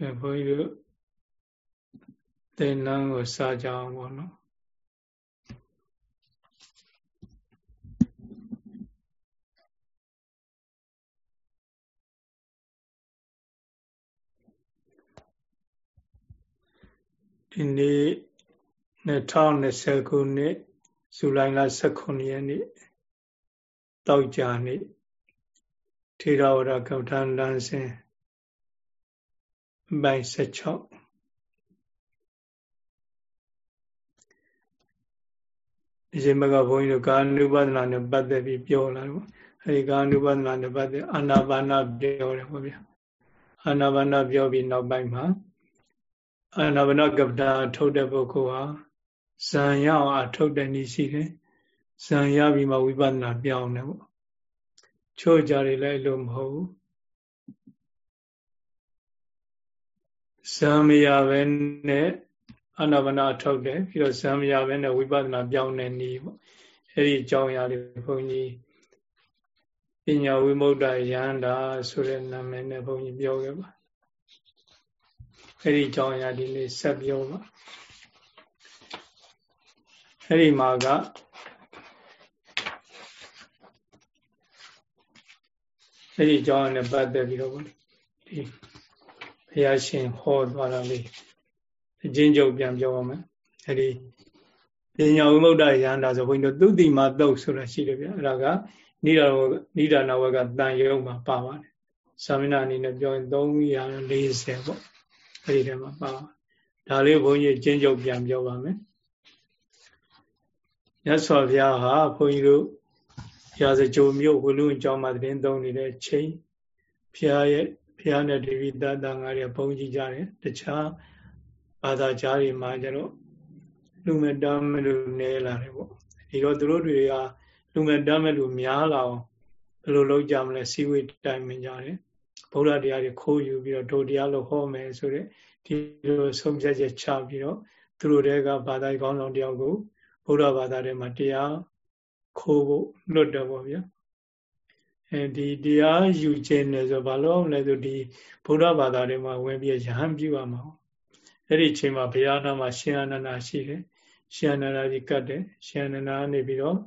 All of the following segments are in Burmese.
အဲဘုန်းကြီးတို့သင်္นานကိုစားကြအောင်ပေါ့နော်ဒီနေ့2020ခုနှစ်ဇူလိုင်လ18ရက်နေ့တောက်ကြနေ့ထေရဝါဒကမ္ဘာလမ်းစဉ် ပိုင်း16အရှင်ဘဂဘုန်းကြီးတို့ကာနုပဒနာနဲ့ပတ်သက်ပြီးပြောလာတယ်အဲဒီကာနုပဒနာနဲ့ပတ်သက်အာနာပါနပြောတယ်ပေါ့ဗျာအာနာပါနပြောပြီးနောက်ပိုင်းမှာအာနာပါနကပ္ပတာထုတ်တဲ့ပုဂ္ဂိုလ်ဟာဇံရအောင်အထုတ်တဲ့နည်းရှိတယ်ဇံရပြီးမှဝိပဿနာပြောင်းတယ်ပေါ့ချို့ကြတယ်လည်းလို့မဟုတ်ဘူး ဇံမရပဲနဲ့အာနာပါနထုတ်တယ်ပြီးတော့ဇံမရပဲနဲ့ဝိပဿနာပြောင်းတဲ့နည်းပေါ့အဲ့ဒီအကြောင်းအရာတွေဘုန်းကြီးပညာဝိမု ക്ത ယန္တာဆိုတဲ့နာမည်နဲ့ဘုန်းကြီးပြောခဲ့ပါအဲ့ဒီအကြောင်းအရာဒီနေ့ဆက်ပြောပါအဲ့ဒီမှာကအဲ့ဒီအကြောင်းနဲ့ပတ်သက်ပြီးတော့ဒီ ဘုရားရှင်ဟောသွားတာလေးအချင်းချုပ်ပြန်ပြောပါမယ်အဲ့ဒီပညာဝိမု ക്ത ယန္တာဆိုဘုန်းကြီးတို့သုတိမသုတ်ဆိုတာရှိတယ်ဗျအဲ့ဒါကနိဒာနိဒာနဝကတန်ရုံမှာပါပါတယ်သာမဏေအနေနဲ့ပြောရင်340ပေါ့အဲ့ဒီထဲမှာပါဒါလေးဘုန်းကြီးကျင်းချုပ်ပြန်ပြောပါမယ်မြတ်စွာဘုရားဟာဘုန်းကြီးတို့ရာဇကြိုမြို့ဝလူအကြောင်းမှာသတင်းသုံးနေတဲ့ချိန်ဘုရားရဲ့ ဘုရားနဲ့ဒီဝိတတန်ငါးတွေဘုန်းကြီးကြတယ်တခြားဘာသာကြားတွေမှာကျတော့လူမတမ်းမလို့နေလာတယ်ပေါ့ဒီတော့သူတို့တွေကလူမတမ်းမလို့များလာအောင်ဘယ်လိုလုပ်ကြမလဲစီဝေတိုင်မကြတယ်ဗုဒ္ဓတရားတွေခိုးယူပြီးတော့ဒုတရားလို့ဟောမယ်ဆိုတဲ့ဒီလိုဆုံးဖြတ်ချက်ချပြီးတော့သူတို့တွေကဘာသာကောင်းဆောင်တယောက်ကိုဗုဒ္ဓဘာသာထဲမှာတရားခိုးဖို့လွတ်တယ်ပေါ့ဗျာ အဲဒီတရားယူခြင်းနဲ့ဆိုဘာလို့လဲဆိုဒီဗုဒ္ဓဘာသာထဲမှာဝင်ပြီးရဟန်းပြုရမှာအဲ့ဒီအချိန်မှာဘုရားနာမှာရှင်အနန္ဒာရှိတယ်ရှင်အနန္ဒာကြီးကတ်တယ်ရှင်အနန္ဒာနေပြီးတော့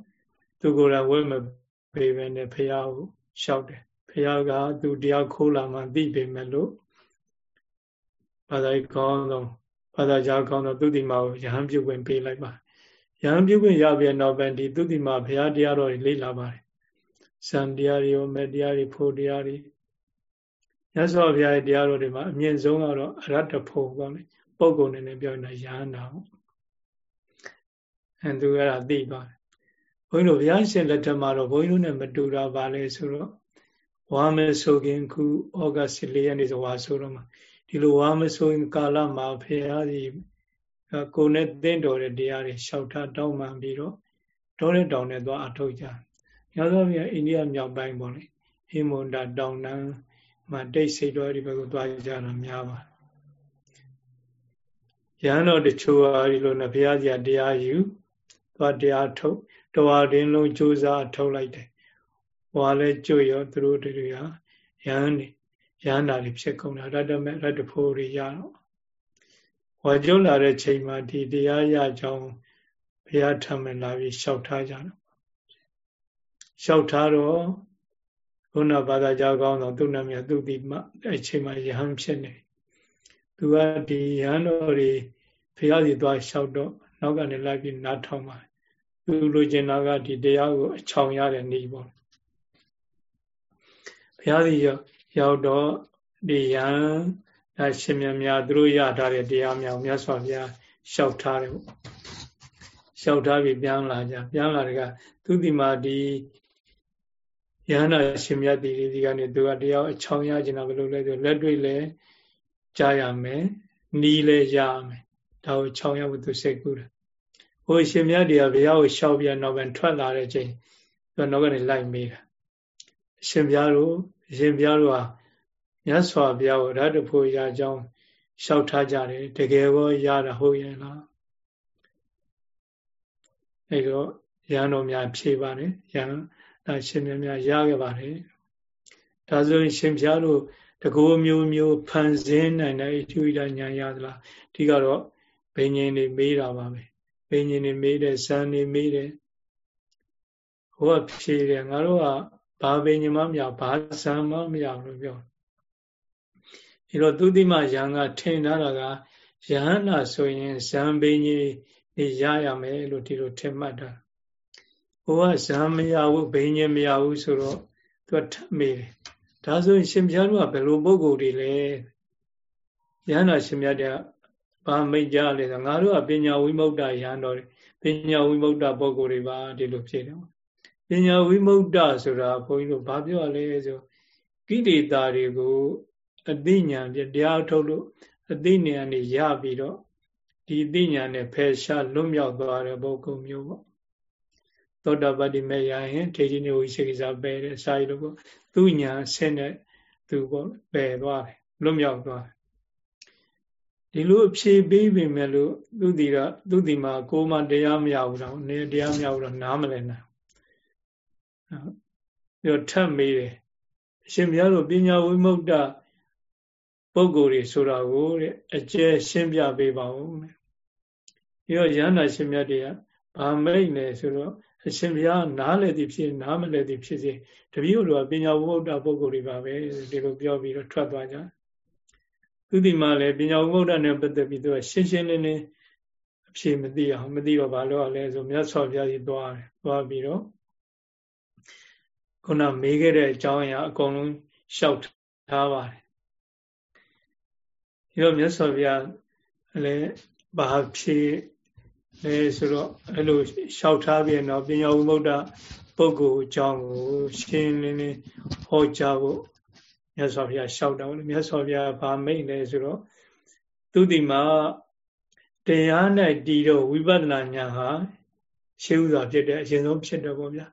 သူကိုယ်တိုင်ဝိမပေးပဲနဲ့ဘုရားကိုလျှောက်တယ်ဘုရားကသူတရားခိုးလာမှသိပေမဲ့လို့ဘာသာကောင်းဆုံးဘာသာကြားကောင်းသောသူတိမာကိုယဟန်ပြုခွင့်ပေးလိုက်ပါယဟန်ပြုခွင့်ရပြနောက်ပိုင်းဒီသူတိမာဘုရားတရားတော်တွေလေ့လာပါတယ် စံတရားတွေရောမေတရားတွေဖို့တရားတွေရသော်ဘုရားရဲ့တရားတော်တွေမှာအမြင့်ဆုံးကတော့အရတ္တဖို့ပေါ့လေပုံကုန်နေနဲ့ပြောနေတာယဟန်တာပေါ့အဲသူကသိပါတယ်ဘုန်းကြီးတို့ဘုရားရှင်လက်ထက်မှာတော့ဘုန်းကြီးတို့နဲ့မတူတာပါလေဆိုတော့ဝါမဲဆိုခင်ခုဩဂတ်14ရက်နေ့ဆိုဝါဆိုတော့မှာဒီလိုဝါမဆိုရင်ကာလမှာဖရာကြီးကိုယ်နဲ့တင့်တော်တဲ့တရားတွေလျှောက်ထားတောင်းပန်ပြီးတော့တောတဲ့တောင်နဲ့သွားအထောက်ကြ။ များသောအားဖြင့်အိန္ဒိယမြောက်ပိုင်းပေါ့လေ။ဟိမွန်တာတောင်တန်းမှာတိတ်ဆိတ်တော်ဒီဘက်ကိုသွားကြတာများပါတယ်။ရဟန်းတော်တချို့ဟာဒီလိုနဲ့ဘုရားကြီးတရားယူသွားတရားထုတ်တော်ရင်လုံးစူးစမ်းထုတ်လိုက်တယ်။ဟောလည်းကြွရောသူတို့တွေကရဟန်းနေရဟန္တာတွေဖြစ်ကုန်တာရတ္တမေရတ္တဖို့တွေရတော့ဝါကျုံလာတဲ့ချိန်မှာဒီတရားရကြောင်းဘုရားထံမှာလာပြီးလျှောက်ထားကြတော့ လျှောက်ထားတော့ဘုနာဘာသာကြောင်းကောင်းတော့သူနာမြတ်သူတိမအဲ့ချိန်မှာယဟန်ဖြစ်နေသူကဒီယဟန်တော်တွေဘုရားစီသွားလျှောက်တော့နောက်ကနေလိုက်ပြီးနားထောင်ပါသူလိုချင်တာကဒီတရားကိုအချောင်ရတဲ့နေပေါ့ဘုရားစီရောက်တော့ဒီယံအရှင်မြတ်များသူတို့ရထားတဲ့တရားများမြတ်စွာဘုရားလျှောက်ထားတယ်ပေါ့လျှောက်ထားပြီးပြန်လာကြပြန်လာတဲ့ကသူဒီမှာဒီ ယန္တာရှင်မြတ်ဒီဒီကနေသူကတရားအချောင်ရကျင်တာဘယ်လိုလဲဆိုလက်တွေ့လဲကြားရမယ်နီးလဲရမယ်ဒါကိုချောင်ရဖို့သူစိတ်ကူးတယ်ဟိုရှင်မြတ်တရားဘုရားကိုလျှောက်ပြန်တော့ပဲထွက်လာတဲ့ချိန်သူကနောက်ကနေလိုက်မေးတာရှင်ဘုရားတို့ရှင်ဘုရားတို့ဟာမြတ်စွာဘုရားကိုရတ္တဖို့ရာကြောင်းလျှောက်ထားကြတယ်တကယ်ကောရတာဟုတ်ရဲ့လားအဲတော့ရဟန်းတော်များဖြေပါတယ်ရဟန်း ဒါရှင်မြတ်များရခဲ့ပါတယ်ဒါဆိုရင်ရှင်ဘုရားတို့တကူမျိုးမျိုးဖန်ဆင်းနိုင်တဲ့ဣတိဝိဒညာရသလားဒီကတော့ဘိညာဉ်တွေမေးတာပါပဲဘိညာဉ်တွေမေးတယ်ဇန်တွေမေးတယ်ဟိုကဖြေတယ်ငါတို့ကဘာဘိညာဉ်မှမရဘာဇန်မှမရလို့ပြောဒီတော့သူတိမယံကထင်ထားတာကယဟန္တာဆိုရင်ဇံဘိညာဉ်တွေရရမယ်လို့ဒီလိုထင်မှတ်တာ ဟိုကဇံမရဘူးဘိညာဉ်မရဘူးဆိုတော့သူကထမေးတယ်ဒါဆိုရင်ရှင်ဘုရားတို့ကဘယ်လိုပုံကိုယ်တွေလဲယဟန္တာရှင်မြတ်တဲ့ဘာမိတ်ကြလဲဆိုငါတို့ကပညာဝိမု ക്ത ယဟန်တော်ပညာဝိမု ക്ത ပုံကိုယ်တွေပါဒီလိုဖြစ်တယ်ပညာဝိမု ക്ത ဆိုတာဘုန်းကြီးတို့ဘာပြောရလဲဆိုကိလေသာတွေကိုအသိဉာဏ်ပြတရားထုတ်လို့အသိဉာဏ်နဲ့ရပြီးတော့ဒီအသိဉာဏ်နဲ့ဖယ်ရှားလွတ်မြောက်သွားတဲ့ပုဂ္ဂိုလ်မျိုးပေါ့ သောတာပတ္တိမေရရင်ထေရီနေဝိသေကိစ္စပယ်တယ်စာရီလို့ပေါ့သူညာဆင်းတဲ့သူပေါ့ပယ်သွားတယ်လွတ်မြောက်သွားတယ်ဒီလိုအဖြေပေးပေမဲ့လို့သူဒီကသူဒီမှာကိုမတရားမရဘူးတော့နေတရားမရဘူးတော့နားမလဲနိုင်ပြီးတော့ထပ်မေးတယ်အရှင်ဘုရားတို့ပညာဝိမု ക്ത ပုဂ္ဂိုလ်တွေဆိုတာကိုတဲ့အကျဲရှင်းပြပေးပါဦးမယ်ပြီးတော့ရဟန္တာရှင်မြတ်တွေကဗာမိတ်လဲဆိုတော့ အရှင်ဘုရားနားလဲသည်ဖြစ်နားမလဲသည်ဖြစ်စေတပည့်တို့ကပညာဝိမု ക്ത ပုဂ္ဂိုလ်တွေပါပဲဒီလိုပြောပြီးတော့ထွက်သွားကြသူဒီမှာလည်းပညာဝိမု ക്ത နဲ့ပတ်သက်ပြီးသူကရှင်းရှင်းလင်းလင်းအဖြေမသိအောင်မသိတော့ဘာလို့လဲဆိုမြတ်စွာဘုရားကြီးသွားတယ်သွားပြီးတော့ခုနမေးခဲ့တဲ့အကြောင်းအရာအကုန်လုံးရှောက်ထားပါတယ်ဒီတော့မြတ်စွာဘုရားလည်းဘာဖြေ လဲဆိုတော့အဲ့လိုလျှောက်ထားပြီးတော့ပညာဝိမု ക്ത ပုဂ္ဂိုလ်အကြောင်းကိုရှင်းလင်းလင်းဟောကြားဖို့မြတ်စွာဘုရားလျှောက်တော့မြတ်စွာဘုရားဗာမိတ်လဲဆိုတော့သူဒီမှာတရားနဲ့တည်တော့ဝိပဿနာဉာဏ်ဟာရှေးဥစွာဖြစ်တဲ့အရင်ဆုံးဖြစ်တယ်ပေါ့ဗျာ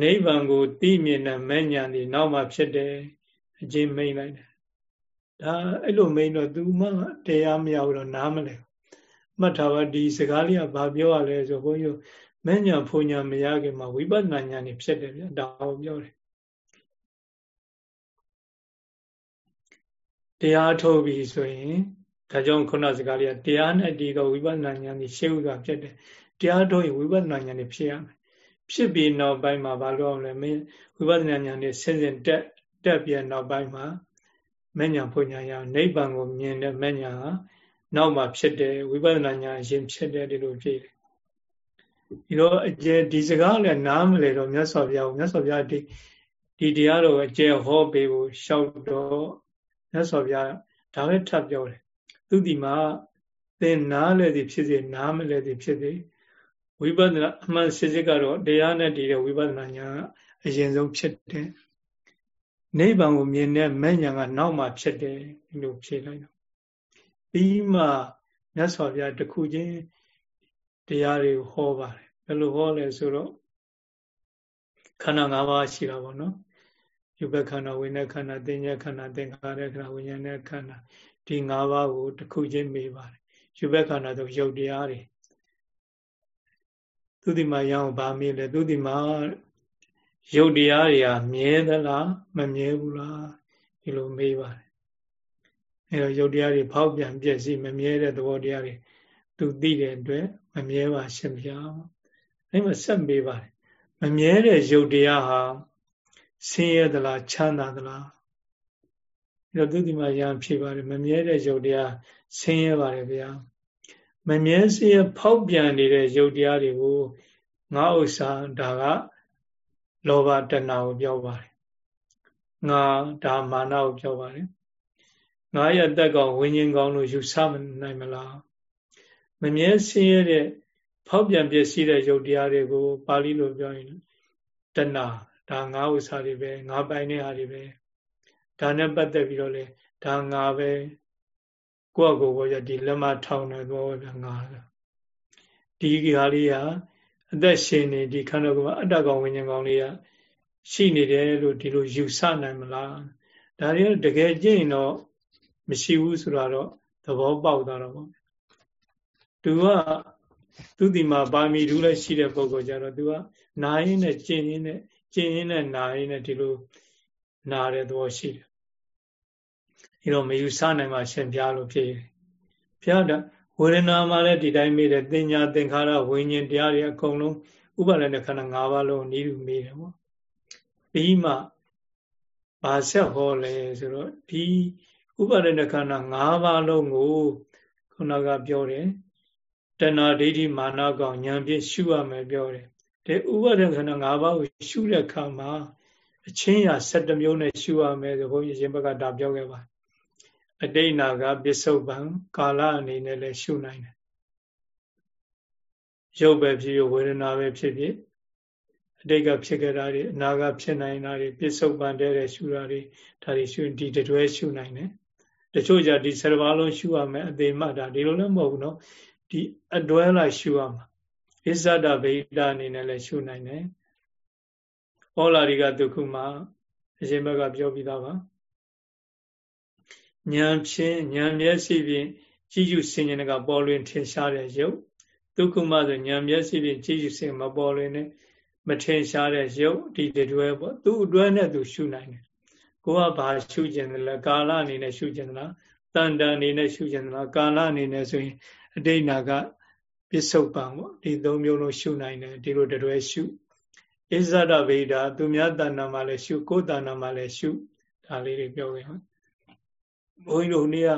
နိဗ္ဗာန်ကိုသိမြင်တဲ့မဲ့ဉာဏ်ဒီနောက်မှဖြစ်တယ်အကျဉ်းမိန်လိုက်တယ်ဒါအဲ့လိုမိန်တော့သူမှတရားမရဘူးတော့နားမလဲ မှတ်ထားပါဒီစကားလေးကဘာပြောရလဲဆိုဘုန်းကြီးမဉ္ဇဏ်ဖုန်ညာမရခင်မှာဝိပဿနာဉာဏ်နေဖြစ်တယ်ဗျဒါကိုပြောတယ်တရားထုတ်ပြီဆိုရင်ဒါကြောင့်ခုနစကားလေးကတရားနဲ့တည်သောဝိပဿနာဉာဏ်ကြီးရှေ့ဥစွာဖြစ်တယ်တရားထုတ်ရင်ဝိပဿနာဉာဏ်ကြီးဖြစ်ရမယ်ဖြစ်ပြီးနောက်ပိုင်းမှာဘာလို့အောင်လဲမင်းဝိပဿနာဉာဏ်ကြီးဆင်းဆင်းတက်တက်ပြန်နောက်ပိုင်းမှာမဉ္ဇဏ်ဖုန်ညာရနိဗ္ဗာန်ကိုမြင်တဲ့မဉ္ဇဏ်ဟာ နောက်မှဖြစ်တယ်ဝိပဿနာဉာဏ်အရင်ဖြစ်တယ်ဒီလိုဖြစ်တယ်ဒီတော့အကျယ်ဒီစကားလည်းနားမလဲတော့မြတ်စွာဘုရားကိုမြတ်စွာဘုရားဒီဒီတရားတော်အကျယ်ဟောပေးဖို့ရှောက်တော့မြတ်စွာဘုရားဒါပဲထပ်ပြောတယ်သူဒီမှာသင်နားလဲသည်ဖြစ်စေနားမလဲသည်ဖြစ်စေဝိပဿနာအမှန်စစ်စစ်ကတော့တရားနဲ့တည်တဲ့ဝိပဿနာဉာဏ်အရင်ဆုံးဖြစ်တယ်နိဗ္ဗာန်ကိုမြင်တဲ့မဲ့ညာကနောက်မှဖြစ်တယ်ဒီလိုဖြေလိုက်တော့ ပြီးမှမြတ်စွာဘုရားတခုချင်းတရားတွေကိုဟောပါတယ်ဘယ်လိုဟောလဲဆိုတော့ခန္ဓာ၅ပါးရှိတာပေါ့နော်ယူဘခန္ဓာဝိညာဉ်ခန္ဓာသင်္ညခန္ဓာသင်္ခါရခန္ဓာဝိညာဉ်နဲ့ခန္ဓာဒီ၅ပါးကိုတခုချင်းမေးပါတယ်ယူဘခန္ဓာဆိုရုပ်တရားတွေသူဒီမှာရအောင်ဗာမေးလဲသူဒီမှာရုပ်တရားတွေဟာမြဲသလားမမြဲဘူးလားဒီလိုမေးပါတယ် အဲတော့ရုပ်တရားတွေဖောက်ပြန်ပြည့်စည်မမြဲတဲ့သဘောတရားတွေသူသိတဲ့အတွက်မမြဲပါရှင်ဗျာအဲမှာဆက်မေးပါတယ်မမြဲတဲ့ရုပ်တရားဟာဆင်းရဲသလားချမ်းသာသလားအဲတော့သူဒီမှာရံဖြေပါတယ်မမြဲတဲ့ရုပ်တရားဆင်းရဲပါတယ်ဗျာမမြဲဆင်းရဲဖောက်ပြန်နေတဲ့ရုပ်တရားတွေကိုငါဥစ္စာဒါကလောဘတဏှာကိုပြောပါတယ်ငါဒါမာနကိုပြောပါတယ် ငါရဲ့တက်ကောင်ဝิญဉ်ကောင်းလို့ယူဆမနိုင်မလားမမြဲဆင်းရဲတဲ့ဖောက်ပြန်ပျက်စီးတဲ့ယုတ်တရားတွေကိုပါဠိလိုပြောရင်တဏှာဒါငါဥစ္စာတွေပဲငါပိုင်တဲ့ဟာတွေပဲဒါနဲ့ပတ်သက်ပြီးတော့လေဒါငါပဲကိုယ့်အကိုယ်ကိုဒီလက်မထောင်နေတော့ငါဒီဟာလေးကအသက်ရှင်နေဒီခန္ဓာကိုယ်အတ္တကောင်ဝိညာဉ်ကောင်လေးကရှိနေတယ်လို့ဒီလိုယူဆနိုင်မလားဒါတွေတကယ်ကြည့်ရင်တော့ မရှိဘူးဆိုတာတော့သဘောပေါက်သွားတော့ပေါ့သူကသူဒီမှာပါမီတူးလည်းရှိတဲ့ပုံကောကြတော့သူကနာရင်းနဲ့ကျင်ရင်းနဲ့ကျင်ရင်းနဲ့နာရင်းနဲ့ဒီလိုနာတဲ့သဘောရှိတယ်ဒီတော့မယူဆနိုင်မှရှင်ပြလို့ဖြစ်ဘုရားတဝေဒနာမှာလည်းဒီတိုင်းမေးတယ်တင်ညာသင်္ခါရဝိညာဉ်တရားတွေအကုန်လုံးဥပါဒณะခန္ဓာ၅ပါးလုံးဤလူမေးတယ်ပေါ့ပြီးမှဘာဆက်ဟောလဲဆိုတော့ဒီ ဥပါဒณะခန္ဓာ၅ပါးလုံးကိုခုနကပြောတယ်တဏှာဒိဋ္ဌိမာနကောင်ဉာဏ်ဖြင့်ရှုရမယ်ပြောတယ်ဒီဥပါဒณะခန္ဓာ၅ပါးကိုရှုတဲ့အခါမှာအချင်းရာ7မျိုးနဲ့ရှုရမယ်ဆိုဘုန်းကြီးရှင်ဘက်ကဒါပြောခဲ့ပါအတိတ်နာကပစ္စုပန်ကာလအနေနဲ့လည်းရှုနိုင်တယ်ရုပ်ပဲဖြစ်ဖြစ်ဝေဒနာပဲဖြစ်ဖြစ်အတိတ်ကဖြစ်ခဲ့တာတွေအနာကဖြစ်နိုင်တာတွေပစ္စုပန်တဲ့ရှုတာတွေဒါတွေရှုဒီတွဲရှုနိုင်တယ် တချို့ကြဒီဆယ်ပါးလုံးရှုရမယ်အသေးမှတာဒီလိုလည်းမဟုတ်ဘူးနော်ဒီအတွဲလိုက်ရှုရမှာဣဇဒဗိဒအနေနဲ့လည်းရှုနိုင်တယ်ဩလာရိကဒုက္ခမှာအရှင်ဘက်ကပြောပြီးသားပါဉာဏ်ဖြင့်ဉာဏ်မျက်စိဖြင့်ကြည့်ယူဆင်ခြင်ကပေါ်လွင်ထင်ရှားတဲ့ရုပ်ဒုက္ခမဆိုဉာဏ်မျက်စိဖြင့်ကြည့်ယူဆင်မပေါ်လွင်နဲ့မထင်ရှားတဲ့ရုပ်ဒီတွဲပေါ့သူ့အတွဲနဲ့သူရှုနိုင်တယ် ကိုကဘာရှုကျင်တယ်လဲကာလအနေနဲ့ရှုကျင်သလားတန်တန်အနေနဲ့ရှုကျင်သလားကာလအနေနဲ့ဆိုရင်အတိတ်နာကပစ္စုပန်ပေါ့ဒီသုံးမျိုးလုံးရှုနိုင်တယ်ဒီလိုတည်းရှုဣဇဒဗေဒာသူများတဏ္ဍာမှာလည်းရှုကိုယ်တဏ္ဍာမှာလည်းရှုဒါလေးတွေပြောခဲ့ဟုတ်ဘုန်းကြီးတို့နေ့က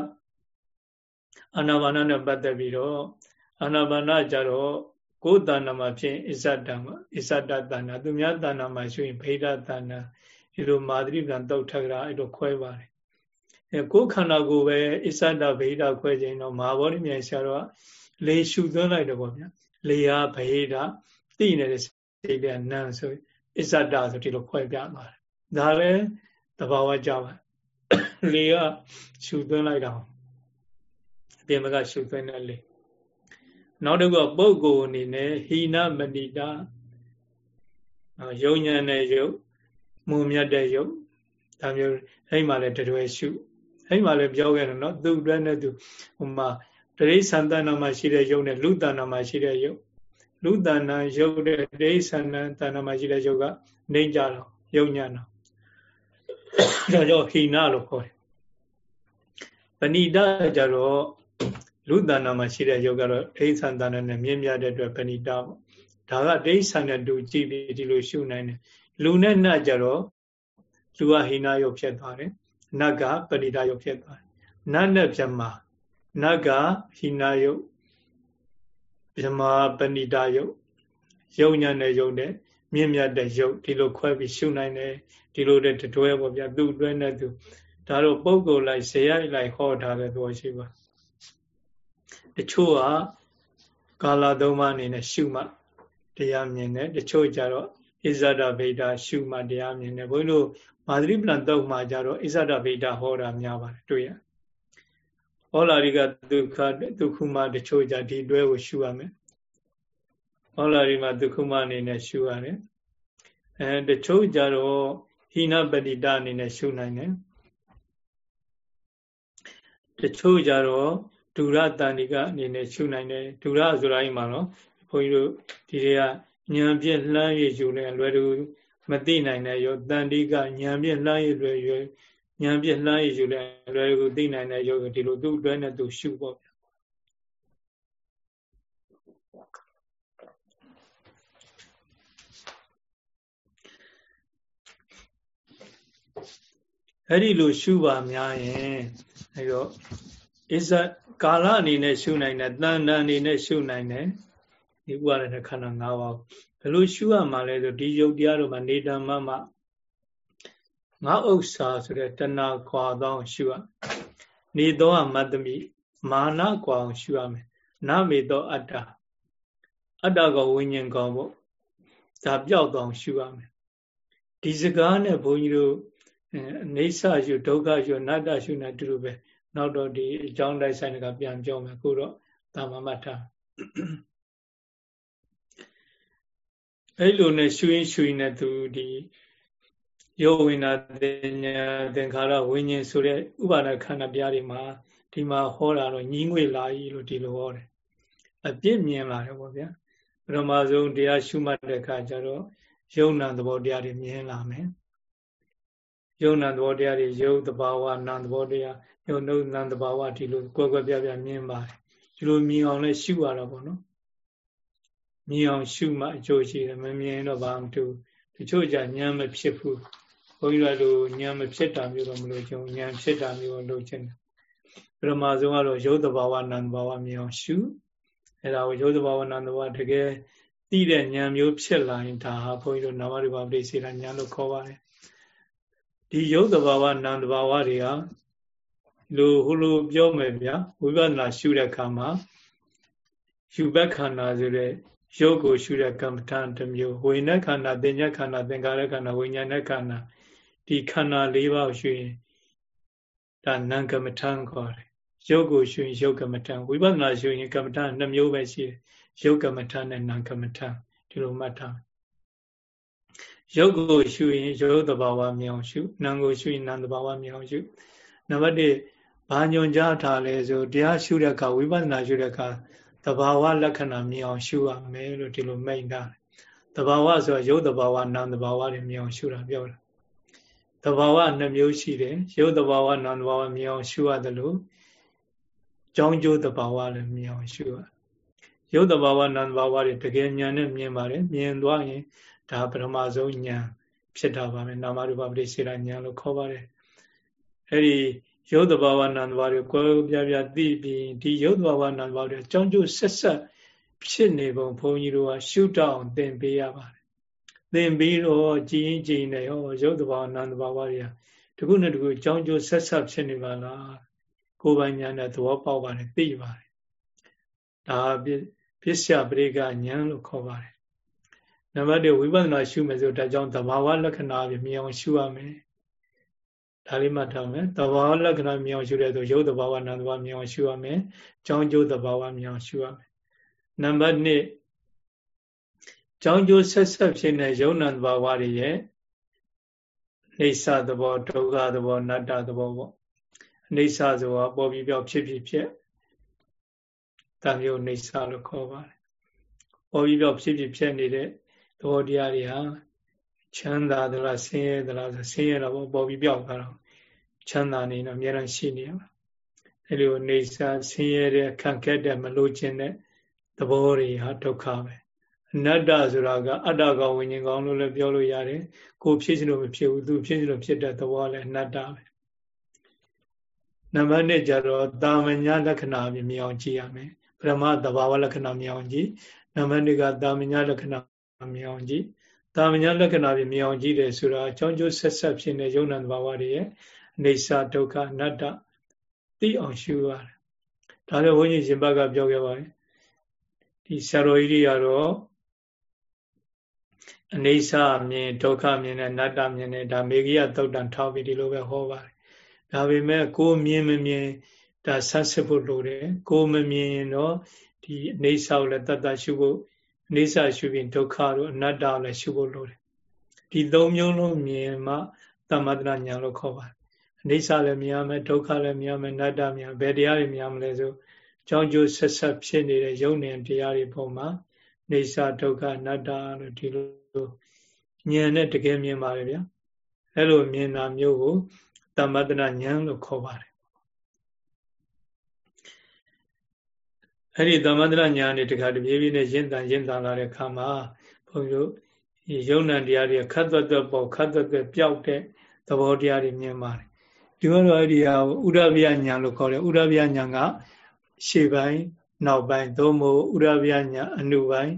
အာနာပါနနဲ့ပတ်သက်ပြီးတော့အာနာပါနကြတော့ကိုယ်တဏ္ဍာမှာဖြင့်ဣဇဒံမှာဣဇဒတဏ္ဍာသူများတဏ္ဍာမှာရှုရင်ဗေဒတဏ္ဍာ ဒီလိုမာသရိပံတုတ်ထကရာအဲ့လိုခွဲပါတယ်အဲကိုယ်ခန္ဓာကိုယ်ပဲဣဇဒဗေဒခွဲခြင်းတော့မဟာဗောဓိမြိုင်ဆရာတော်ကလေရှုသွင်းလိုက်တော့ဗောဗျာလေဟာဗေဒသိနေတဲ့စိတ်ကနံဆိုအစ္ဆဒဆိုဒီလိုခွဲပြပါတယ်ဒါလည်းသဘာဝကြပါလေကရှုသွင်းလိုက်တာအပြင်ဘကရှုသွင်းတဲ့လေနောက်တစ်ခုကပုဂ္ဂိုလ်အနေနဲ့ဟိနမဏိတာယုံညံတဲ့ယုတ် မုံမြတ်တဲ့ယုတ်ဒါမျိုးအဲ့မှာလည်းတရွယ်ရှုအဲ့မှာလည်းပြောခဲ့တယ်နော်သူ့အတွက်နဲ့သူဟိုမှာတရိษံတဏ္ဍမှာရှိတဲ့ယုတ်နဲ့လူတဏ္ဍမှာရှိတဲ့ယုတ်လူတဏ္ဏရုပ်တဲ့ဒိဋ္ဌာဏတဏ္ဏမှာရှိတဲ့ရုပ်ကနေကြတော့ယုံညာတော့ဒါကြောင့်ဟိနလို့ခေါ်တယ်ပဏိတကြတော့လူတဏ္ဏမှာရှိတဲ့ရုပ်ကတော့ဒိဋ္ဌာဏတဏ္ဏနဲ့မြင့်မြတ်တဲ့အတွက်ပဏိတပေါ့ဒါကဒိဋ္ဌာဏနဲ့တူကြည့်ပြီးဒီလိုရှုနိုင်တယ် လူနဲ့နတ်ကြတော့လူကဟိနရုပ်ဖြစ်သွားတယ်နတ်ကပဏိတရုပ်ဖြစ်သွားတယ်နတ်နဲ့ပြမနတ်ကဟိနရုပ်ဗြဟ္မာပဏိတာယုတ်ယုံညာနဲ့ယုံတဲ့မြင့်မြတ်တဲ့ယုတ်ဒီလိုခွဲပြီးရှုနိုင်တယ်ဒီလိုတဲ့တွဲပေါ့ဗျာသူ့တွဲနဲ့သူဒါတော့ပုံကိုယ်လိုက်ဇေယျလိုက်ဟောထားတဲ့သဘောရှိပါတချို့ကကာလသုံးပါးအနေနဲ့ရှုမှတရားမြင်တယ်တချို့ကြတော့ ဣဇဒဗေဒရှုမှတရားမြင်တယ်ဘုန်းကြီးတို့မာသရိပလံတုတ်မှကြတော့ဣဇဒဗေဒဟောတာများပါတယ်တွေ့ရဟောလာရိကဒုက္ခဒုက္ခမတချို့ကြဒီတွဲကိုရှုရမယ်ဟောလာရိမှာဒုက္ခမအနေနဲ့ရှုရတယ်အဲတချို့ကြတော့ဟိနပတိတအနေနဲ့ရှုနိုင်တယ်တချို့ကြတော့ဒုရတန်ဒီကအနေနဲ့ရှုနိုင်တယ်ဒုရဆိုတာအိမ်မှာနော်ဘုန်းကြီးတို့ဒီတွေက ဉာဏ်ပြည့်လှမ်းရယူနေလွယ်တူမသိနိုင်တဲ့ရောတန်ဒီကဉာဏ်ပြည့်လှမ်းရလွယ်ရွယ်ဉာဏ်ပြည့်လှမ်းရယူလဲလွယ်ကူသိနိုင်တဲ့ယောဂဒီလိုသူ့အတွဲနဲ့သူရှုပေါ့ဗျာအဲ့ဒီလိုရှုပါများရင်အဲတော့အစ္ဆကာလအနေနဲ့ရှုနိုင်တယ်တန်တန်အနေနဲ့ရှုနိုင်တယ် ဒီဥပါဒနဲ့ခန္ဓာ၅ပါးဘယ်လိုရှုရမှာလဲဆိုဒီယုတ်တရားတို့မှာနေတမမငါဥစ္စာဆိုတဲ့တဏှာခွာသောရှုရနေသောအမတ္တမိမာနခွာအောင်ရှုရမယ်နာမေသောအတ္တအတ္တကဝိညာဉ်ကောပေါ့ဒါပြောက်တော့ရှုရမယ်ဒီစကားနဲ့ဘုန်းကြီးတို့အိဋ္ဌရှုဒုက္ခရှုအနတ္တရှုနေတူတူပဲနောက်တော့ဒီအကြောင်းတိုက်ဆိုင်ကပြန်ပြောမယ်ခုတော့တာမမတ်ထား အဲ့လိုနဲ့ရှုရင်ရှုရင်နဲ့သူဒီယောဝိနာတင်ညာသင်္ခါရဝိညာဉ်ဆိုတဲ့ဥပါဒခန္ဓာပြားတွေမှာဒီမှာဟောတာတော့ညီးငွေလာကြီးလို့ဒီလိုဟောတယ်အပြစ်မြင်လာတယ်ပေါ့ဗျာပထမဆုံးတရားရှုမှတ်တဲ့အခါကျတော့ယုံနာသဘောတရားတွေမြင်လာမယ်ယုံနာသဘောတရားတွေယုတ်တဘာဝနာသဘောတရားယုံနှုတ်နံတဘာဝဒီလိုကွက်ကွက်ပြပြမြင်ပါတယ်ဒီလိုမြင်အောင်လဲရှုရတာပေါ့နော် မြင်အောင်ရှုမှအကျိုးရှိတယ်မမြင်တော့ဘာမှမတူတချို့ကြဉာဏ်မဖြစ်ဘူးဘုန်းကြီးတို့ဉာဏ်မဖြစ်တာမျိုးတော့မလို့ကျုံဉာဏ်ဖြစ်တာမျိုးလို့ချင်းတယ်ပရမဆုံးကတော့ရုပ်တဘာဝနာမ်တဘာဝမြင်အောင်ရှုအဲ့ဒါကိုရုပ်တဘာဝနာမ်တဘာဝတကယ်သိတဲ့ဉာဏ်မျိုးဖြစ်လာရင်ဒါဟာဘုန်းကြီးတို့နာမရူပပရိစေတာဉာဏ်လို့ခေါ်ပါတယ်ဒီရုပ်တဘာဝနာမ်တဘာဝတွေကလူဟိုလိုပြောမယ်ဗျာဝိပဿနာရှုတဲ့အခါမှာယူဘက်ခန္ဓာဆိုတဲ့ ရုပ်ကိုရှုတဲ့ကမ္မထာတစ်မျိုးဝိညာဉ်ခန္ဓာသင်္ညခန္ဓာသင်္ခါရခန္ဓာဝိညာဉ်ခန္ဓာဒီခန္ဓာ၄ပါးကိုရှုရင်ဒါနံကမ္မထာခေါ်တယ်ရုပ်ကိုရှုရင်ရုပ်ကမ္မထာဝိပဿနာရှုရင်ကမ္မထာနှစ်မျိုးပဲရှိတယ်ရုပ်ကမ္မထာနဲ့နံကမ္မထာဒီလိုမှတ်ထားရုပ်ကိုရှုရင်ရုပ်တဘာဝမြောင်ရှုနံကိုရှုရင်နံတဘာဝမြောင်ရှုနံပါတ်1ဘာညွန်ကြားထားလဲဆိုတရားရှုတဲ့အခါဝိပဿနာရှုတဲ့အခါ တဘာဝလက္ခဏာမြင်အောင်ရှုရမယ်လို့ဒီလိုမိန့်တာတဘာဝဆိုရုပ်တဘာဝနာမ်တဘာဝတွေမြင်အောင်ရှုတာပြောတာတဘာဝနှမျိုးရှိတယ်ရုပ်တဘာဝနာမ်တဘာဝမြင်အောင်ရှုရတယ်လို့ကြောင်းကျိုးတဘာဝလည်းမြင်အောင်ရှုရရုပ်တဘာဝနာမ်တဘာဝတွေတကယ်ဉာဏ်နဲ့မြင်ပါတယ်မြင်သွားရင်ဒါပထမဆုံးဉာဏ်ဖြစ်တာပါပဲနာမရူပပရိစေရဉာဏ်လို့ခေါ်ပါတယ်အဲ့ဒီ ရုပ်တဘာဝနာမ်တဘာဝတွေကိုပြပြသိပြီးဒီရုပ်တဘာဝနာမ်တဘာဝတွေအကြောင်းကျိုးဆက်ဆက်ဖြစ်နေပုံဘုန်းကြီးတို့ကရှုတောင်းသင်ပေးရပါတယ်သင်ပြီးတော့ကြည်ရင်ကြည်နေဟောရုပ်တဘာဝနာမ်တဘာဝတွေကတခုနဲ့တခုအကြောင်းကျိုးဆက်ဆက်ဖြစ်နေပါလားကိုယ်ပိုင်ဉာဏ်နဲ့သဘောပေါက်ပါတယ်သိပါတယ်ဒါပစ္စယပရိကဉာဏ်လို့ခေါ်ပါတယ်နံပါတ်1ဝိပဿနာရှုမယ်ဆိုဒါကြောင့်သဘာဝလက္ခဏာပြမြင်အောင်ရှုရမယ် ဒါလေးမှတ်ထားမယ်သဘာဝလက္ခဏာမြောင်ရှုတဲ့ဆိုရုပ်သဘာဝနာမ်သဘာဝမြောင်ရှုရမယ်ကြောင်းကျိုးသဘာဝမြောင်ရှုရမယ်နံပါတ်2ကြောင်းကျိုးဆက်ဆက်ဖြစ်တဲ့ယုံနာသဘာဝတွေရဲ့နေဆသဘောဒုက္ခသဘောနတ္တသဘောပေါ့နေဆဆိုတာပေါ်ပြီးပြောက်ဖြစ်ဖြစ်ဖြစ်ဒါမျိုးနေဆလို့ခေါ်ပါတယ်ပေါ်ပြီးပြောက်ဖြစ်ဖြစ်ဖြစ်နေတဲ့သဘောတရားတွေဟာချမ်းသာသလားဆင်းရဲသလားဆိုဆင်းရဲတော့ပေါ်ပြီးပြောက်သွားတော့ ချမ်းသာနေတော့အများအားရှိနေမှာအဲလိုနေစာဆင်းရဲတဲ့ခံခက်တဲ့မလို့ခြင်းတဲ့သဘောတွေဟာဒုက္ခပဲအနတ္တဆိုတာကအတ္တကောင်ဝိညာဉ်ကောင်လို့လည်းပြောလို့ရတယ်ကိုဖြစ်ချင်လို့မဖြစ်ဘူးသူဖြစ်ချင်လို့ဖြစ်တဲ့သဘောလည်းအနတ္တပဲနံပါတ်1ကျတော့တာမညာလက္ခဏာမြင်အောင်ကြည့်ရမယ်ပရမသဘာဝလက္ခဏာမြင်အောင်ကြည့်နံပါတ်2ကတာမညာလက္ခဏာမြင်အောင်ကြည့်တာမညာလက္ခဏာပြမြင်အောင်ကြည့်တယ်ဆိုတာအကြောင်းကျိုးဆက်ဆက်ဖြစ်နေယုံနံသဘာဝတွေရဲ့အ နေစာဒုက္ခအနတ္တသိအောင်ရှုရတယ်ဒါလည်းဘုန်းကြီးရှင်ဘကပြောခဲ့ပါတယ်ဒီဆရာတော်ကြီးတွေကတော့အနေစာမြင်ဒုက္ခမြင်နဲ့အနတ္တမြင်နဲ့ဒါမေဂိယသုတ်တန်ထောက်ပြီးဒီလိုပဲဟောပါတယ်ဒါပေမဲ့ကိုမြင်မမြင်ဒါဆတ်စစ်ဖို့လိုတယ်ကိုမမြင်ရင်တော့ဒီအနေစာကိုလည်းတတ်တတ်ရှုဖို့အနေစာရှုပြီးဒုက္ခတို့အနတ္တကိုလည်းရှုဖို့လိုတယ်ဒီသုံးမျိုးလုံးမြင်မှသမ္မတဉာဏ်လို့ခေါ်ပါတယ် အိဋ္ဌလည်းမြင်ရမယ်ဒုက္ခလည်းမြင်ရမယ်နတ္တမြင်ဘယ်တရားတွေမြင်ရမလဲဆိုကြောင်းကျိုးဆက်ဆက်ဖြစ်နေတဲ့ယုံနေတရားတွေပုံမှာအိဋ္ဌဒုက္ခနတ္တလို့ဒီလိုဉာဏ်နဲ့တကယ်မြင်ပါတယ်ဗျာအဲ့လိုမြင်တာမျိုးကိုသမ္မတနာဉာဏ်လို့ခေါ်ပါတယ်အဲ့ဒီသမ္မတနာဉာဏ်နဲ့တခါတပြေးပြေးနဲ့ရင့်တန်ရင့်တန်လာတဲ့ခါမှာဘုန်းကြီးတို့ယုံနံတရားတွေခတ်သွက်သွက်ပေါ့ခတ်သွက်သွက်ပျောက်တဲ့သဘောတရားတွေမြင်ပါတယ် ဒီကတော့အဲ့ဒီဟာဥရဗျညာလို့ခေါ်တယ်ဥရဗျညာကရှေ့ပိုင်းနောက်ပိုင်းသို့မဟုတ်ဥရဗျညာအနုပိုင်း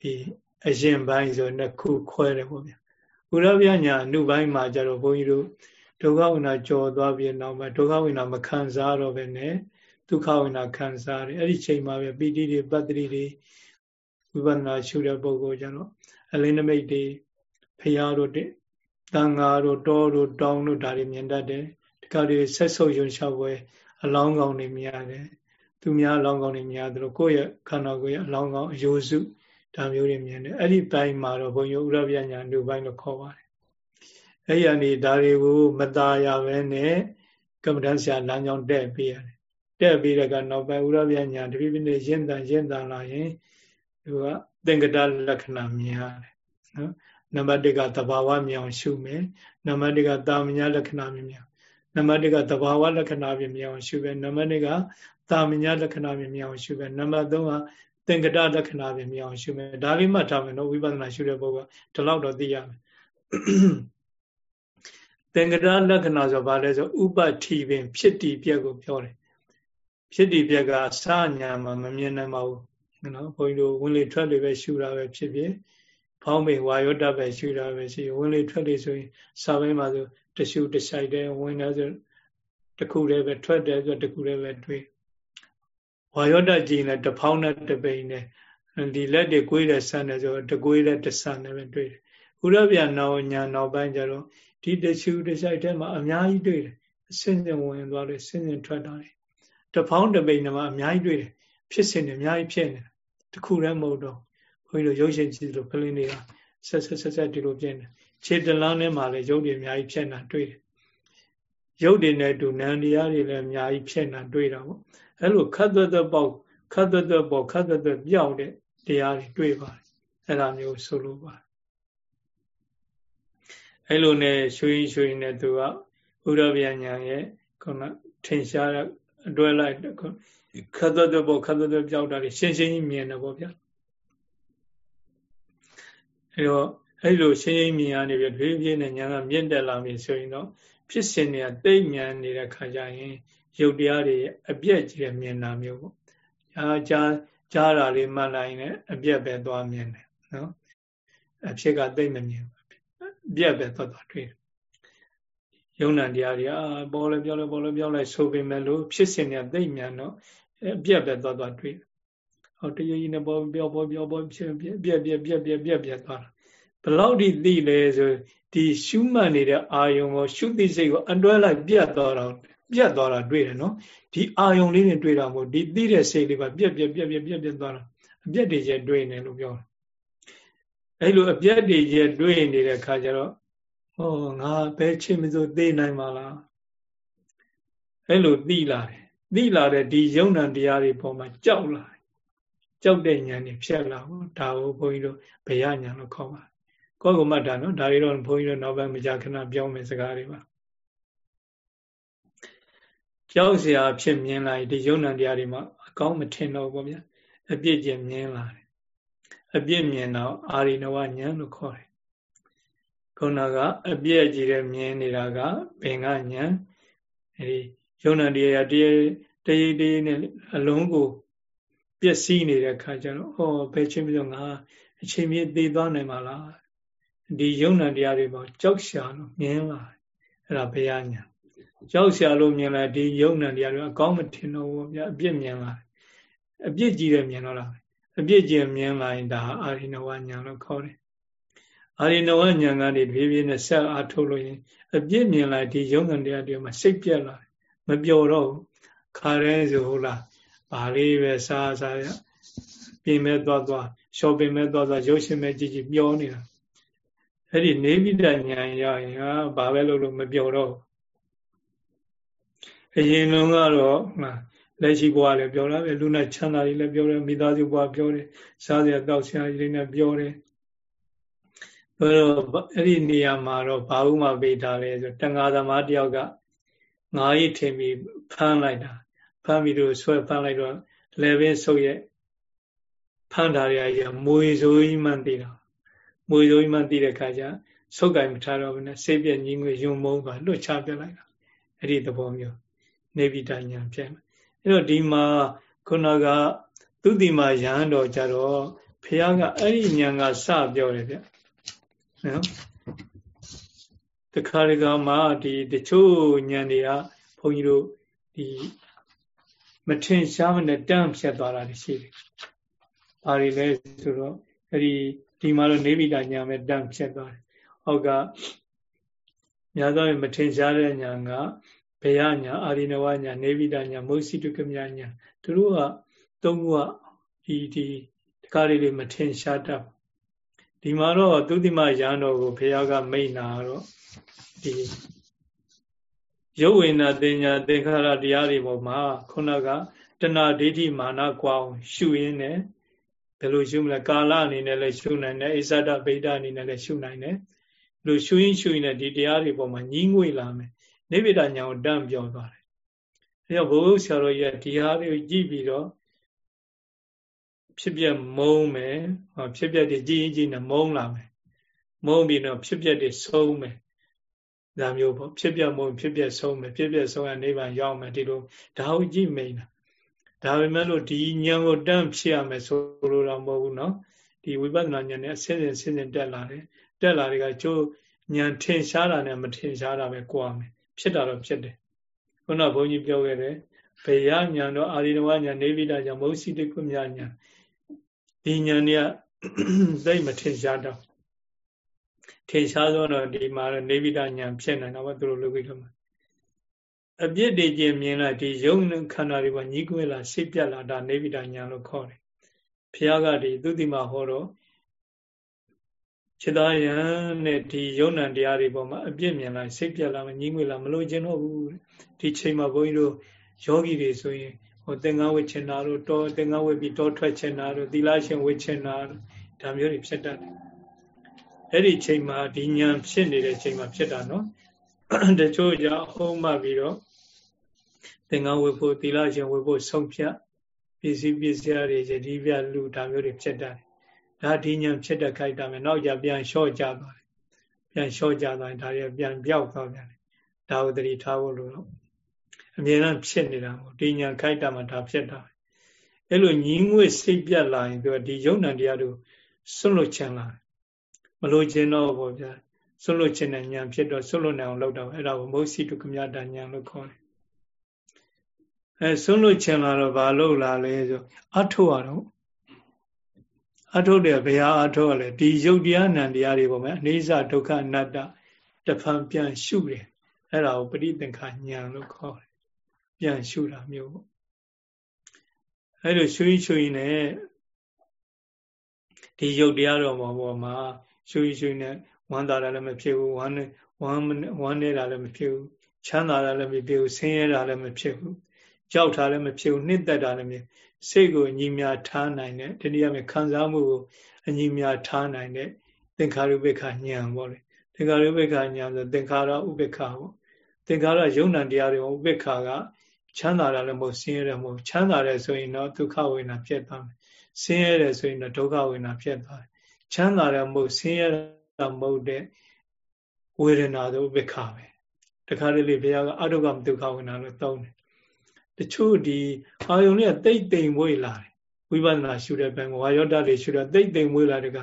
ဒီအရင်ပိုင်းဆိုနှစ်ခုခွဲတယ်ပေါ့ဗျာဥရဗျညာအနုပိုင်းမှာကျတော့ဘုန်းကြီးတို့ဒုက္ခဝိနာကြော်သွားပြီးနောက်မှာဒုက္ခဝိနာမခံစားတော့ပဲနဲ့ဒုက္ခဝိနာခံစားတယ်အဲ့ဒီချိန်မှာပဲပီတိတွေပတ္တိတွေဝိပဿနာရှုတဲ့ပုဂ္ဂိုလ်ကျတော့အလင်းနမိတ်တွေဖရာတို့တန်ဃာတို့တောတို့တောင်းတို့ဒါတွေမြင်တတ်တယ် ကတွေဆက်ဆုပ်ယွန်လျှောက်ပွဲအလောင်းကောင်းတွေမြင်ရတယ်သူများအလောင်းကောင်းတွေမြင်ရတယ်လို့ကိုယ့်ရဲ့ခန္ဓာကိုယ်ရဲ့အလောင်းကောင်းအယိုးစုဒါမျိုးတွေမြင်တယ်အဲ့ဒီပိုင်းမှာတော့ဘုံယုဥရပြညာလူပိုင်းလို့ခေါ်ပါတယ်အဲ့ဒီအနေဒါတွေကိုမตาရပဲနဲ့ကမ္မဋ္ဌာန်းဆရာလမ်းကြောင်းတက်ပေးရတယ်တက်ပြီးတဲ့ကနောက်ပိုင်းဥရပြညာတပိပိနဲ့ရင့်တန်ရင့်တန်လာရင်သူကသင်္ကတလက္ခဏာမြင်ရတယ်နော်နံပါတ်1ကသဘာဝမြောင်ရှုမယ်နံပါတ်2ကတာမညာလက္ခဏာမြင်မြင်န နံပါတ်1ကသဘာဝလက္ခဏာပြင်မြင်အောင်ရှုပဲနံပါတ်2ကတာမညာလက္ခဏာပြင်မြင်အောင်ရှုပဲနံပါတ်3ကသင်္ကတလက္ခဏာပြင်မြင်အောင်ရှုမယ်ဒါလေးမှတ်ထားမယ်နော်ဝိပဿနာရှုတဲ့ပုဂ္ဂိုလ်ဒီလောက်တော့သိရမယ်သင်္ကတလက္ခဏာဆိုဘာလဲဆိုဥပတိပင် ဖြစ်တည်ပြက်ကိုပြောတယ်ဖြစ်တည်ပြက်ကစညာမှာမမြင်နိုင်ပါဘူးနော်ဘုန်းကြီးတို့ဝင်လေထွက်လေပဲရှုတာပဲဖြစ်ဖြစ်ဖောင်းမေဝါယောတပဲရှုတာပဲရှိဝင်လေထွက်လေဆိုရင်စာပိုင်းမှာဆို တရှုတဆိုင်တယ်ဝင်တယ်ဆိုတခုတည်းပဲထွက်တယ်ဆိုတခုတည်းပဲတွေ့ဝါယောတကြည့်ရင်တဖောင်းနဲ့တပိန်နဲ့ဒီလက်တွေကိုွေးတဲ့ဆန်တယ်ဆိုတကွေးတဲ့တဆန်နဲ့ပဲတွေ့တယ်ဥရဗျာနောညာနောက်ပိုင်းကျတော့ဒီတရှုတဆိုင်ထဲမှာအများကြီးတွေ့တယ်အစင်းစင်ဝင်သွားတယ်စင်းစင်ထွက်တာတယ်တဖောင်းတပိန်မှာအများကြီးတွေ့တယ်ဖြစ်စဉ်တွေအများကြီးဖြစ်နေတယ်တခုတည်းမဟုတ်တော့ဘုန်းကြီးတို့ရုပ်ရှင်ကြည့်လို့ကလင်းတွေကဆက်ဆက်ဆက်ဆက်ဒီလိုပြင်တယ် ခြေတလန်းထဲမှာလည်းရုပ်တွေအများကြီးဖြစ်နေတာတွေ့တယ်ရုပ်တွေနဲ့တူနံတရားတွေလည်းအများကြီးဖြစ်နေတာတွေ့တာပေါ့အဲ့လိုခတ်သွက်သွက်ပေါက်ခတ်သွက်သွက်ပေါက်ခတ်သွက်သွက်ပြောက်တဲ့တရားတွေတွေ့ပါတယ်အဲ့ဒါမျိုးဆိုလိုပါတယ်အဲ့လိုနဲ့ရွှေရွှေနဲ့သူကဥရဗျာညာရဲ့ခုနထင်ရှားတဲ့အတွဲလိုက်ခတ်သွက်သွက်ပေါက်ခတ်သွက်သွက်ပြောက်တာတွေရှင်းရှင်းကြီးမြင်တယ်ပေါ့ဗျာအဲတော့ အဲ့လိုရှင်းရှင်းမြင်ရနေပြီဖြည်းဖြည်းနဲ့ညာကမြင့်တက်လာပြီဆိုရင်တော့ဖြစ်စဉ်တွေကတိတ်မြန်နေတဲ့ခါကျရင်ရုပ်တရားတွေအပြက်ကြီးမြင်တာမျိုးပေါ့။အာကြားကြားတာလေးမှတ်လိုက်ရင်အပြက်ပဲသွားမြင်တယ်နော်။အဖြစ်ကတိတ်မမြင်ဘူး။ပြက်ပဲသွားသွားတွေ့တယ်။ယုံ nant တရားတွေအာပေါ်လဲပြောလဲပေါ်လဲပြောလဲဆိုပေမဲ့လို့ဖြစ်စဉ်တွေကတိတ်မြန်တော့အပြက်ပဲသွားသွားတွေ့တယ်။ဟောတရကြီးနဲ့ပေါ်ပြောပေါ်ပြောပေါ်ဖြစ်ပြက်ပြက်ပြက်ပြက်ပြက်ပြက်ပြက်သွားတာ။ ဘလောက်ထိသိလဲဆိုဒီရှုမှတ်နေတဲ့အာယုံကိုရှုသိစိတ်ကိုအတွဲလိုက်ပြတ်သွားတော့ပြတ်သွားတာတွေ့တယ်နော်ဒီအာယုံလေးတွေတွေ့တာမဟုတ်ဒီသိတဲ့စိတ်လေးပါပြက်ပြက်ပြက်ပြက်ပြက်ပြက်သွားတာအပြက်တွေကျတွေ့နေလို့ပြောတယ်အဲ့လိုအပြက်တွေကျတွေ့နေတဲ့ခါကျတော့ဟောငါဘယ်ချင်းမစိုးသိနိုင်ပါလားအဲ့လိုသိလာတယ်သိလာတဲ့ဒီယုံ nant တရားတွေပေါ်မှာကြောက်လာတယ်ကြောက်တဲ့ဉာဏ်တွေဖြတ်လာဘူးဒါကိုဘုန်းကြီးတို့ဘယဉာဏ်လို့ခေါ်ပါတယ် ကိုယ့်ကိုမှတ်တာနော်ဒါတွေတော့ဘုန်းကြီးတို့နောက်ပိုင်းမကြာခဏပြောမယ်စကားတွေပါကြောက်စရာဖြစ်မြင်လာဒီယုံ nant တရားတွေမှာအကောင်းမထင်တော့ဘူးဗျာအပြစ်ကျင်မြင်လာတယ်အပြစ်မြင်တော့အာရိနဝဉာဏ်လို့ခေါ်တယ်ခုနကအပြည့်ကြီးတဲ့မြင်နေတာကပင်ကညံအဲဒီယုံ nant တရားတည်းတည်းတည်းနဲ့အလုံးကိုပျက်စီးနေတဲ့ခါကျတော့အော်ဘယ်ချင်းပြောငါအချိန်မြင့်သေးသွားနိုင်မှာလား ဒီယုံ nant တရားတွေပေါ့ကြောက်ရှာလို့မြင်လာအဲ့ဒါဘုရားညာကြောက်ရှာလို့မြင်လာဒီယုံ nant တရားတွေအကောင်းမထင်တော့ဘူးဗျအပြစ်မြင်လာအပြစ်ကြီးတယ်မြင်တော့လားအပြစ်ကြီးမြင်လာရင်ဒါအာရိနဝညာလို့ခေါ်တယ်အာရိနဝညာကနေဖြည်းဖြည်းနဲ့ဆက်အားထုတ်လို့ရင်အပြစ်မြင်လာဒီယုံ nant တရားတွေမှာစိတ်ပြက်လာမပျော်တော့ဘူးခါရဲဆိုဟုတ်လားဘာလေးပဲစားစားရပြင်မဲ့သွားသွားရှော့ပင်မဲ့သွားသွားရုပ်ရှင်မဲ့ကြည့်ကြည့်ပျော်နေတာ အဲ့ဒီနေပိတညာရရင်ဟာဘာပဲလုပ်လို့မပျော်တော့အရင်လုံးကတော့လက်ရှိဘဝလည်းပြောတာပဲလူနဲ့ချမ်းသာတွေလည်းပြောတယ်မိသားစုဘဝပြောတယ်စားစရာတောက်ဆရာကြီးတွေနဲ့ပြောတယ်ဘယ်တော့အဲ့ဒီနေရာမှာတော့ဘာဥမှပေးထားလဲဆိုတန်ဃာသမားတယောက်ကငါးရီထင်ပြီးဖမ်းလိုက်တာဖမ်းပြီးတော့ဆွဲဖမ်းလိုက်တော့လေပင်ဆုပ်ရဲ့ဖမ်းထားရရမွေဆိုကြီးမှန်းသိတာ မွေဆိုကြီးမှန်းသိတဲ့ခါကျဆုပ်ကင်မထားတော့ဘူးနဲ့စိတ်ပြည့်ညီငွေယုံမုန်းသွားလွတ်ချပြလိုက်တာအဲ့ဒီသဘောမျိုးနေဗိတညာဖြစ်မယ်အဲ့တော့ဒီမှာခုနကသူတိမာရဟန်းတော်ကြတော့ဖះကအဲ့ဒီညာကစပြောတယ်ဗျနော်တခါတခါမှာဒီတချို့ညာတွေကဘုန်းကြီးတို့ဒီမထင်ရှားမနဲ့တန့်ဖြတ်သွားတာရှိတယ်။ဘာတွေလဲဆိုတော့အဲ့ဒီ ဒီမှာတော့နေဗိတညာမဲ့တန့်ဖြတ်သွားတယ်။ဟောက်ကများသောမထင်ရှားတဲ့ညာကဘေယညာအာရိနဝညာနေဗိတညာမုစိတုကမြညာသူတို့ကသုံးခုကဒီဒီတကားလေးတွေမထင်ရှားတတ်ဒီမှာတော့သုတိမရဟန်းတော်ကိုဘုရားကမိန့်တာတော့ဒီရုပ်ဝေနာတင်ညာသင်္ခါရတရားတွေပေါ်မှာခုနကတဏှာဒိဋ္ဌိမာနကွာအောင်ရှုရင်းနဲ့ ဘယ်လိုရှုမလဲကာလအနေနဲ့လည်းရှုနိုင်တယ်အိသဒဗိဒအနေနဲ့လည်းရှုနိုင်တယ်လို့ရှုရင်းရှုရင်းနဲ့ဒီတရားတွေပေါ်မှာညီးငွေလာမယ်နိဗ္ဗိဒညာကိုတန့်ပြောသွားတယ်အဲတော့ဘုရားဆရာတော်ကြီးကဒီဟာလေးကြည့်ပြီးတော့ဖြစ်ပြမုံမယ်ဟောဖြစ်ပြတွေကြည်ရင်ကြည်နေမုံလာမယ်မုံပြီးတော့ဖြစ်ပြတွေဆုံးမယ်ဒါမျိုးပေါ့ဖြစ်ပြမုံဖြစ်ပြဆုံးမယ်ဖြစ်ပြဆုံးရနိဗ္ဗာန်ရောက်မယ်ဒီလိုဒါဟုတ်ကြည့်မိန်တာ ဒါပေမဲ့လို့ဒီဉာဏ်ကိုတန့်ဖြစ်ရမယ်ဆိုလိုတော့မဟုတ်ဘူးเนาะဒီဝိပဿနာဉာဏ်နဲ့အစဉ်စဉ်စဉ်စဉ်တက်လာတယ်တက်လာတွေကကျိုးဉာဏ်ထင်ရှားတာနဲ့မထင်ရှားတာပဲကြွားမယ်ဖြစ်တာတော့ဖြစ်တယ်ခုနဘုန်းကြီးပြောခဲ့တယ်ဘေယဉာဏ်တော့အာရိနဝဉာဏ်နေဗိဒဉာဏ်မௌစီတိကုမြဉာဏ်ဒီဉာဏ်တွေကသိမထင်ရှားတော့ထင်ရှားသောတော့ဒီမှာနေဗိဒဉာဏ်ဖြစ်နေတော့ဘာသူတို့လုပ်ပြီးတော့ အပြစ်တွေကျင်မြင်လာဒီယုံခန္ဓာတွေမှာညီးကွဲလာစိတ်ပြက်လာဒါနေဗိဒဉာဏ်လို့ခေါ်တယ်ဘုရားကဒီသူတိမဟောတော့ခြေသားယံနဲ့ဒီယုံ nant တရားတွေပေါ်မှာအပြစ်မြင်လာစိတ်ပြက်လာမညီးငွေလာမလို့ခြင်းတော့ဘူးဒီချိန်မှာဘုန်းကြီးတို့ယောဂီတွေဆိုရင်ဟိုသင်္ကန်းဝတ်ချင်တာတို့တောသင်္ကန်းဝတ်ပြီးတောထွက်ချင်တာတို့သီလရှင်ဝတ်ချင်တာတို့ဒါမျိုးတွေဖြစ်တတ်တယ်အဲ့ဒီချိန်မှာဒီဉာဏ်ဖြစ်နေတဲ့ချိန်မှာဖြစ်တာနော်တချို့ကြောင့်အုံးမှပြီးတော့ သင်္ကန်းဝတ်ဖို့သီလရှင်ဝတ်ဖို့ဆုံးဖြတ်ပစ္စည်းပစ္စည်းတွေယတိပြလူဒါမျိုးတွေဖြစ်တတ်တယ်ဒါဒီညာဖြစ်တဲ့ခိုက်တာမယ်နောက်ကြပြန်လျှော့ကြသွားတယ်ပြန်လျှော့ကြသွားရင်ဒါတွေပြန်ပြောက်သွားပြန်တယ်ဒါကိုတတိထားဖို့လို့တော့အမြဲတမ်းဖြစ်နေတာပေါ့ဒီညာခိုက်တာမှဒါဖြစ်တာအဲ့လိုညီးငွေ့စိတ်ပြတ်လာရင်သူကဒီယုံ nant တရားတို့စွန့်လွတ်ချင်လာမလို့ခြင်းတော့ပေါ့ဗျာစွန့်လွတ်ခြင်းနဲ့ညာဖြစ်တော့စွန့်လွတ်နိုင်အောင်လုပ်တော့အဲ့ဒါကိုမုတ်စီတုကမြတာညာလို့ခေါ်တယ် အဲစွန့်လွတ်ချင်လာတော့ဘာလို့လာလဲဆိုအထုရတော့အထုတ်တယ်ဘယ်ဟာအထုတ်ရလဲဒီယုတ်တရားနံတရားတွေပေါ့မယ်အနိစ္စဒုက္ခအနတ္တတဖန်ပြန်ရှုတယ်အဲ့ဒါကိုပရိသင်္ခာဉာဏ်လို့ခေါ်တယ်ပြန်ရှုတာမျိုးပေါ့အဲ့လိုရှုရင်ရှုရင်လည်းဒီယုတ်တရားတော်ပေါ်မှာရှုရင်ရှုရင်ဝမ်းသာတာလည်းမဖြစ်ဘူးဝမ်းဝမ်းဝမ်းနေတာလည်းမဖြစ်ဘူးချမ်းသာတာလည်းမဖြစ်ဘူးဆင်းရဲတာလည်းမဖြစ်ဘူး ကြောက်တာလည်းမဖြစ်ဘူးနှစ်သက်တာလည်းမဖြစ်စိတ်ကိုအညီမြထားနိုင်တဲ့တနည်းအားဖြင့်ခံစားမှုကိုအညီမြထားနိုင်တဲ့သင်္ခါရုပ္ပခဉာဏ်ပေါ့လေသင်္ခါရုပ္ပခဉာဏ်ဆိုသင်္ခါရဥပ္ပခပေါ့သင်္ခါရယုံ nant တရားတွေဥပ္ပခကချမ်းသာတာလည်းမဟုတ်ဆင်းရဲတယ်မဟုတ်ချမ်းသာတယ်ဆိုရင်တော့ဒုက္ခဝေဒနာဖြစ်သွားမယ်ဆင်းရဲတယ်ဆိုရင်တော့ဒုက္ခဝေဒနာဖြစ်သွားတယ်ချမ်းသာတယ်မဟုတ်ဆင်းရဲတာမဟုတ်တဲ့ဝေဒနာဆိုဥပ္ပခပဲတခါတလေဘုရားကအတုကမဒုက္ခဝေဒနာလို့သုံးတယ် တချို့ဒီအာယုံလေးကတိတ်တိမ်မွေးလာတယ်ဝိပဿနာရှုတဲ့ဘက်ဝါယောဒတွေရှုတဲ့တိတ်တိမ်မွေးလာတဲ့က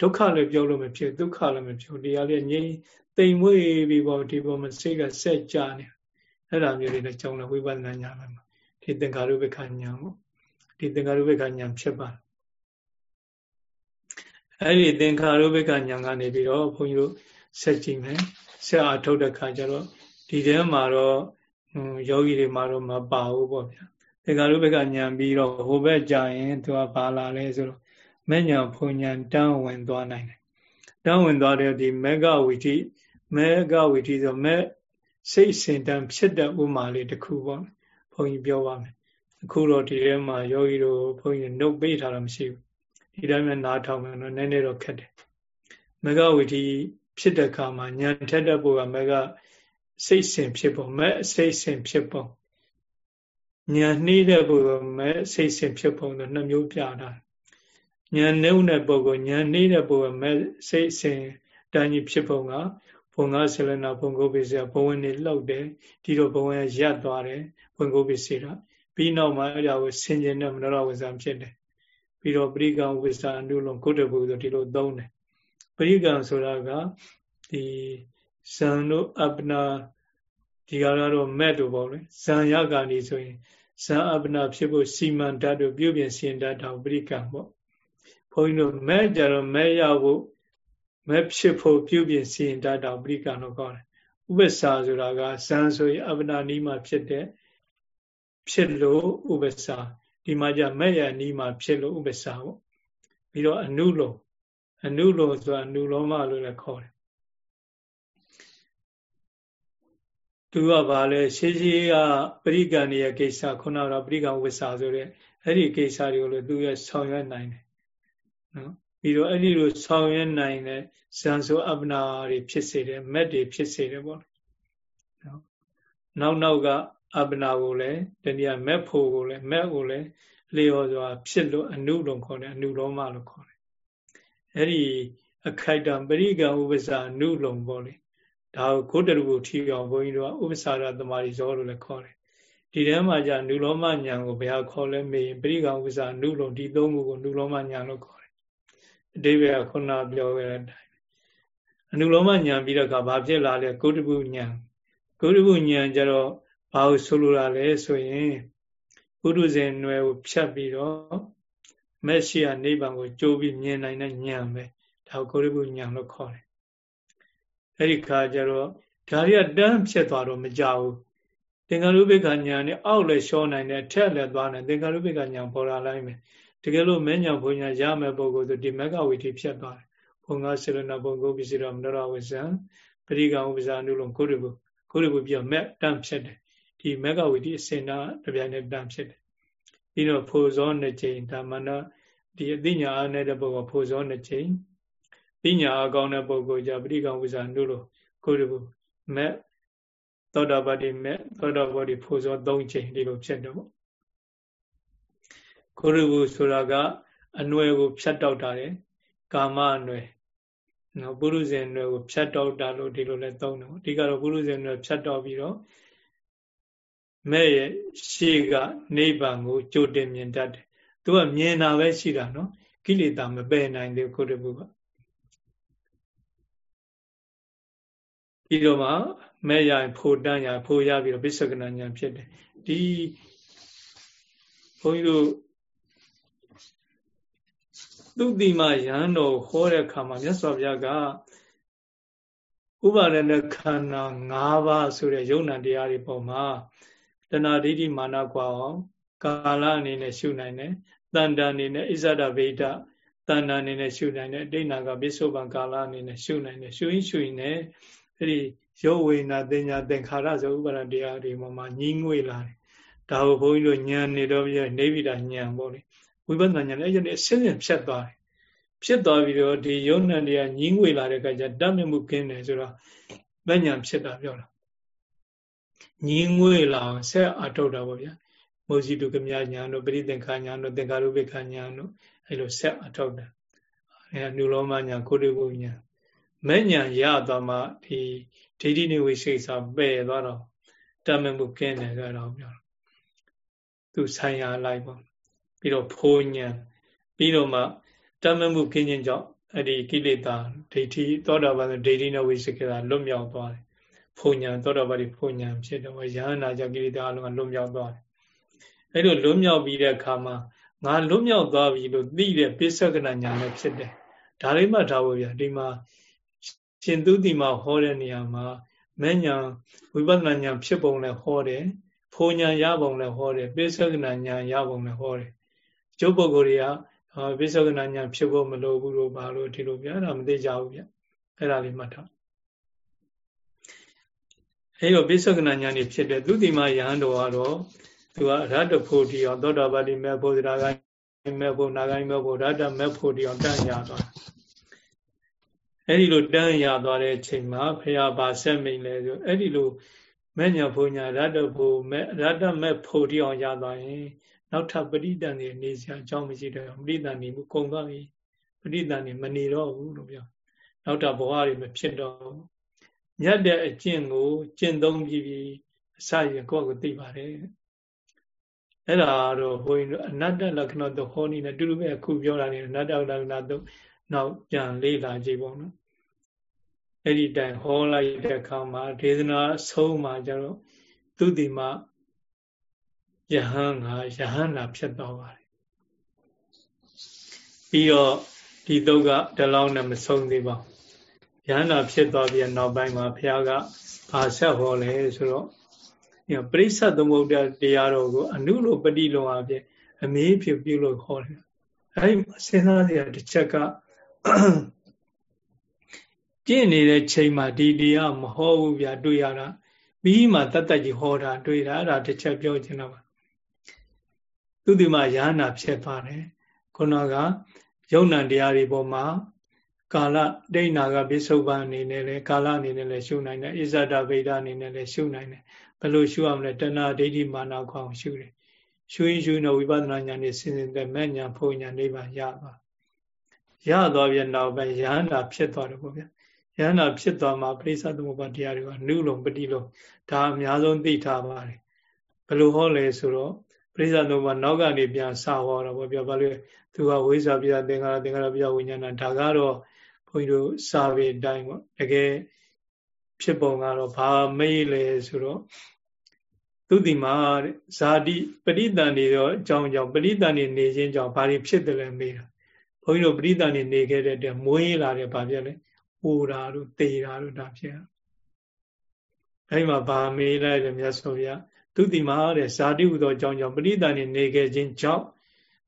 ဒုက္ခလည်းပြောလို့မဖြစ်ဒုက္ခလည်းမဖြစ်တရားလေးငြိမ်တိမ်မွေးပြီးပေါ့ဒီပေါ်မှာစိတ်ကဆက်ကြနေအဲ့ဒါမျိုးတွေလည်းကြောင်းလို့ဝိပဿနာညာမှာဒီသင်္ခါရုပ္ပခညာပေါ့ဒီသင်္ခါရုပ္ပခညာဖြစ်ပါအဲ့ဒီသင်္ခါရုပ္ပခညာကနေပြီးတော့ဘုန်းကြီးတို့ဆက်ကြည့်မယ်ဆက်အထုတ်တဲ့ခါကျတော့ဒီထဲမှာတော့ ယောဂီတွေမှာတော့မပါဘူးပေါ့ဗျာသေကာရုပ္ပကညံပြီးတော့ဟိုဘက်ကြာရင်သူကဘာလာလဲဆိုတော့မဲ့ညာဖုန်ညာတန်းဝင်သွားနိုင်တယ်တန်းဝင်သွားတဲ့ဒီမေဃဝီတိမေဃဝီတိဆိုမဲ့စိတ်စင်တန်းဖြစ်တဲ့ဥမာလေးတစ်ခုပေါ့ဘုန်းကြီးပြောပါမယ်အခုတော့ဒီထဲမှာယောဂီတို့ဘုန်းကြီးနှုတ်ပေးထားတာမရှိဘူးဒီတိုင်းမှာနားထောင်မယ်နော်နည်းနည်းတော့ခက်တယ်မေဃဝီတိဖြစ်တဲ့အခါမှာညာထက်တဲ့ပုဂ္ဂိုလ်ကမေဃ စိတ်ဆင်ဖြစ်ပုံမဲ့စိတ်ဆင်ဖြစ်ပုံညာနှီးတဲ့ပုဂ္ဂိုလ်မဲ့စိတ်ဆင်ဖြစ်ပုံဆိုနှစ်မျိုးပြတာညာနှုံတဲ့ပုဂ္ဂိုလ်ညာနှီးတဲ့ပုဂ္ဂိုလ်မဲ့စိတ်ဆင်တန်းကြီးဖြစ်ပုံကဘုံငါဆလနာဘုံကိုပိစေဘဝဝင်နေလောက်တယ်ဒီတော့ဘဝဝင်ရပ်သွားတယ်ဘုံကိုပိစေတာပြီးနောက်မှာအဲ့ဒါကိုဆင်ခြင်တဲ့မနောရဝဇံဖြစ်တယ်ပြီးတော့ပရိကံဝိစာအနုလုံးကုတ္တဘုဆိုဒီလိုသုံးတယ်ပရိကံဆိုတာကဒီ ဇံတို့အပ္ပနာဒီကတော့မဲ့တို့ပေါ့လေဇံရကာနီဆိုရင်ဇံအပ္ပနာဖြစ်ဖို့စီမံတတ်တို့ပြုပြင်စင်တတ်တာပရိကံပေါ့ဘုန်းကြီးတို့မဲ့ကြတော့မဲ့ရဖို့မဲ့ဖြစ်ဖို့ပြုပြင်စင်တတ်တာပရိကံလို့ခေါ်တယ်ဥပ္ပစာဆိုတာကဇံဆိုရင်အပ္ပနာနီးမှာဖြစ်တဲ့ဖြစ်လို့ဥပ္ပစာဒီမှာじゃမဲ့ရနီးမှာဖြစ်လို့ဥပ္ပစာပေါ့ပြီးတော့အနုလုံအနုလုံဆိုတာအနုလောမလို့လည်းခေါ်တယ် သူကဘာလဲရှေးရှေးကပရိကံရဲ့ကိစ္စခုနကတော့ပရိကံဝိစာဆိုတဲ့အဲ့ဒီကိစ္စတွေကိုလည်းသူရဆောင်ရွက်နိုင်တယ်နော်ပြီးတော့အဲ့ဒီလိုဆောင်ရွက်နိုင်တဲ့ဇန်ဆိုအပနာတွေဖြစ်စေတယ်မက်တွေဖြစ်စေတယ်ပေါ့နော်နောက်နောက်ကအပ္ပနာကိုလည်းတနည်းမက်ဖို့ကိုလည်းမက်ကိုလည်းလျော်စွာဖြစ်လို့အနုလုံးခေါ်တယ်အနုလောမလို့ခေါ်တယ်အဲ့ဒီအခိုက်တံပရိကံဥပ္ပစာအနုလုံးပေါ့လေ ဒါကိုဂုတ္တရဘုထီအောင်ဘုန်းကြီးတို့ကဥပ္ပစာရသမารီဇောလို့လည်းခေါ်တယ်ဒီထဲမှာじゃနုလောမညာကိုဘယ်ဟာခေါ်လဲမေးရင်ပရိကံဥပ္ပစာနုလုံးဒီသုံးခုကိုနုလောမညာလို့ခေါ်တယ်အတိပ္ပယ်ခုနပြောခဲ့တဲ့အတိုင်းအနုလောမညာပြီးတော့ကဘာဖြစ်လာလဲကုတ္တပုညာကုတ္တပုညာကြတော့ဘာလို့ဆိုလိုတာလဲဆိုရင်ပုရုဇဉ်နွယ်ကိုဖြတ်ပြီးတော့မက်ရှိယနိဗ္ဗာန်ကိုကြိုးပြီးမြင်နိုင်တဲ့ဉာဏ်ပဲဒါကိုကုတ္တပုညာလို့ခေါ်တယ် အဲ့ဒီခါကျတော့ဒါရီကတန်းဖြစ်သွားတော့မကြဘူးသင်္ကာရုပ္ပကညာနဲ့အောက်လည်းရှောနိုင်တယ်ထက်လည်းသွားတယ်သင်္ကာရုပ္ပကညာပေါ်လာလိုက်မယ်တကယ်လို့မဉ္ဇဉ်ဘုံညာရမယ်ပုဂ္ဂိုလ်ဆိုဒီမဂ္ဂဝီတိဖြစ်သွားတယ်ဘုံကစေရဏဘုံကိုပစ္စည်းတော်မနောရဝဇံပရိကံဥပ္ပဇာနုလုံးကိုရပုကိုရပုပြီးတော့မက်တန်းဖြစ်တယ်ဒီမဂ္ဂဝီတိအစင်နာတပြိုင်တည်းတန်းဖြစ်တယ်ပြီးတော့ဖို့ဇောနှစ်ချိန်ဓမ္မနာဒီအသိညာအားနေတဲ့ပုဂ္ဂိုလ်ဖို့ဇောနှစ်ချိန် ပညာအကောင်းတဲ့ပုဂ္ဂိုလ်ကြပရိကံဥပ္ပဇာနုလုံးကိုရပုမက်သောတာပတိမဲ့သောတာပတိဖို့စော၃ချိန်ဒီလိုဖြစ်တယ်ပေါ့ကိုရုဘူးဆိုတာကအနွယ်ကိုဖြတ်တောက်တာတယ်ကာမအနွယ်နော်ပုရုဇဉ်အနွယ်ကိုဖြတ်တောက်တာလို့ဒီလိုလဲသုံးတယ်ပေါ့အဓိကတော့ပုရုဇဉ်အနွယ်ဖြတ်တောက်ပြီးတော့မဲ့ရဲ့ရှေ့ကနိဗ္ဗာန်ကိုကြိုတင်မြင်တတ်တယ်သူကမြင်တာပဲရှိတာနော်ကိလေသာမပယ်နိုင်သေးကိုရုဘူးက ပြီးတော့မှမဲ့ရရင်ဖိုတန်းရဖိုရပြီးတော့ပိဿကနာညာဖြစ်တယ်ဒီဘုန်းကြီးတို့သူတိမယဟန်တော်ဟောတဲ့အခါမှာမြတ်စွာဘုရားကဥပါဒณะခန္ဓာ၅ပါးဆိုတဲ့ယုံနာတရားတွေပေါ်မှာတဏှာဒိဋ္ဌိမာနကွာအောင်ကာလအနေနဲ့ရှုနိုင်တယ်တန်တန်အနေနဲ့ဣဇဒဗေဒတန်တန်အနေနဲ့ရှုနိုင်တယ်အတိဏကပိဿုပံကာလအနေနဲ့ရှုနိုင်တယ်ရှုရင်ရှုရင်လည်း အဲ့ဒီရုပ်ဝေနာတင်ညာသင်္ခါရဆိုဥပါဒတရားတွေမှာညင်းငွေလာတယ်ဒါကိုဘုန်းကြီးတို့ဉာဏ်နေတော့ပြနေဗိဒဉာဏ်ပေါ့လေဝိပဿနာဉာဏ်လည်းအဲ့ဒီအစစ်စစ်ဖြတ်သွားတယ်ဖြစ်သွားပြီးတော့ဒီယုံနံတွေကညင်းငွေလာတဲ့အခါကျတတ်မြမှုကင်းတယ်ဆိုတော့မဉဏ်ဖြစ်တာပြောတာညင်းငွေလာအောင်ဆက်အထုတ်တာပေါ့ဗျာမောဇိတုကမြညာတို့ပရိသင်္ခာညာတို့သင်္ကာရုပ္ပခညာတို့အဲ့လိုဆက်အထုတ်တယ်အဲနုလောမညာကိုတိဘုညာ မဲ့ညာရသွားမှဒီဒိဋ္ဌိနေဝိစိတ်စာပယ်သွားတော့တမမှုကင်းတယ်ကြတော့ပြောတော့သူဆိုင်ရာလိုက်ပေါ့ပြီးတော့ဖိုးညံပြီးတော့မှတမမှုကင်းခြင်းကြောင့်အဲ့ဒီကိလေသာဒိဋ္ဌိသောတာပန်ဒိဋ္ဌိနဲ့ဝိစိတ်ကလွတ်မြောက်သွားတယ်ဖိုးညံသောတာပတိဖိုးညံဖြစ်တော့ရဟန္တာကြောင့်ကိလေသာအလုံးကလွတ်မြောက်သွားတယ်အဲ့လိုလွတ်မြောက်ပြီးတဲ့အခါမှာငါလွတ်မြောက်သွားပြီလို့သိတဲ့ပိဿကနာညာနဲ့ဖြစ်တယ်ဒါလေးမှထားဖို့ဗျာဒီမှာ ရှင်သူတိမှာဟောတဲ့နေရာမှာမဲ့ညာဝိပဿနာညာဖြစ်ပုံလည်းဟောတယ်ဖိုညာရပုံလည်းဟောတယ်ပိဿကနာညာရပုံလည်းဟောတယ်ကျုပ်ပုဂ္ဂိုလ်တွေကပိဿကနာညာဖြစ်ဖို့မလိုဘူးလို့ပါလို့ဒီလိုပြအဲ့ဒါမသိကြဘူးဗျအဲ့ဒါလေးမှတ်ထားအဲ့တော့ပိဿကနာညာနေဖြစ်တဲ့သူတိမယဟန်တော်ကတော့သူကရတ္တဖို့တိအောင်သောတာပတိမေဖို့သရာဂိုင်းမေဖို့နာဂိုင်းမေဖို့ရတ္တမေဖို့တိအောင်တန်ရသွား အဲ့ဒီလိုတန်းရသွားတဲ့အချိန်မှာဖရာဘာဆက်မိန်လဲဆိုအဲ့ဒီလိုမဲ့ညာဘုံညာရတ္တဖို့မဲ့ရတ္တမဲ့ဖို့တိအောင်ရသွားရင် နောက်ထပ်ပရိဒဏ်တွေနေစရာအကြောင်းမရှိတော့ပရိဒဏ်နေမှုကုန်သွားပြီပရိဒဏ်နေမနေတော့ဘူးလို့ပြောနောက်ထပ်ဘဝတွေမဖြစ်တော့ညတ်တဲ့အကျင့်ကိုကျင့်သုံးပြီးပြီးအစရကိုယ့်ကိုသိပါတယ်အဲ့ဒါတော့ဘုန်းကြီးတို့အနတ္တလက္ခဏာတော့ဟောနေတယ်တူတူပဲအခုပြောတာနေအနတ္တလက္ခဏာတော့နောက်ပြန်လေ့လာကြည့်ပေါ့နော် အဲ့ဒီတိုင်ဟောလိုက်တဲ့အခါမှာဒေသနာဆုံးမှာကျတော့သူတိမယဟန်ကယဟန်နာဖြစ်သွားပါတယ်ပြီးတော့ဒီတုတ်ကတလောင်းနဲ့မဆုံးသေးပါယဟန်နာဖြစ်သွားပြီးနောက်ပိုင်းမှာဘုရားကဘာဆက်ဟောလဲဆိုတော့ပရိစ္ဆသမုဒ္ဒတရားတော်ကိုအနုလိုပฏิလုံအဖြစ်အမေးဖြစ်ပြုလို့ခေါ်တယ်အဲဒီစဉ်းစားစရာတစ်ချက်က ပြင့်နေတဲ့ချိန်မှာဒီတရားမဟောဘူးဗျာတွေ့ရတာပြီးမှတတ်တတ်ကြီးဟောတာတွေ့တာအဲ့ဒါတစ်ချက်ပြောချင်တော့ပါသူဒီမှာယာနာဖြစ်သွားတယ်ခုနကယုံ nant တရားတွေပေါ်မှာကာလဒိဋ္ဌနာကပိစုပန်အနေနဲ့လဲကာလအနေနဲ့လဲရှုနိုင်တယ်ဣဇဒဗေဒအနေနဲ့လဲရှုနိုင်တယ်ဘယ်လိုရှုရမလဲတဏှာဒိဋ္ဌိမာနခေါင်းရှုတယ်ရှုရင်ရှုနေဝိပဿနာဉာဏ်နဲ့စဉ်စဉ်သက်မဲ့ဉာဏ်ဖုံဉာဏ်နိဗ္ဗာန်ရပါရသွားပြန်တော့ပဲယဟန္တာဖြစ်သွားတယ်ပေါ့ဗျာ ယဟန္တာဖြစ်သွားမှပရိစ္ဆသမုပ္ပါတရားတွေကနုလုံးပတိလုံးဒါအများဆုံးသိထားပါတယ်ဘယ်လိုဟောလဲဆိုတော့ပရိစ္ဆသမုပ္ပါနောက်ကနေပြန်စဟောတော့ပေါ့ဗျာဘာလို့သူကဝိဇ္ဇာပြသင်္ခါရသင်္ခါရပြဝိညာဏဒါကတော့ဘုန်းကြီးတို့စာပေအတိုင်းပေါ့တကယ်ဖြစ်ပုံကတော့ဘာမေးလဲဆိုတော့သူတိမာတဲ့ဇာတိပရိတန်နေတော့အကြောင်းကြောင့်ပရိတန်နေနေခြင်းကြောင့်ဘာတွေဖြစ်တယ်လဲမေးတာဘုန်းကြီးတို့ပရိတန်နေနေခဲ့တဲ့အတွက်မွေးလာတယ်ဘာဖြစ်လဲ ပူတာတို့တေတာတို့ဒါဖြစ်အဲဒီမှာဘာမေးလိုက်တယ်မြတ်စွာဘုရားသူတိမာတဲ့ဇာတိဟူသောအကြောင်းကြောင့်ပရိတန်နေနေခဲ့ခြင်းကြောင့်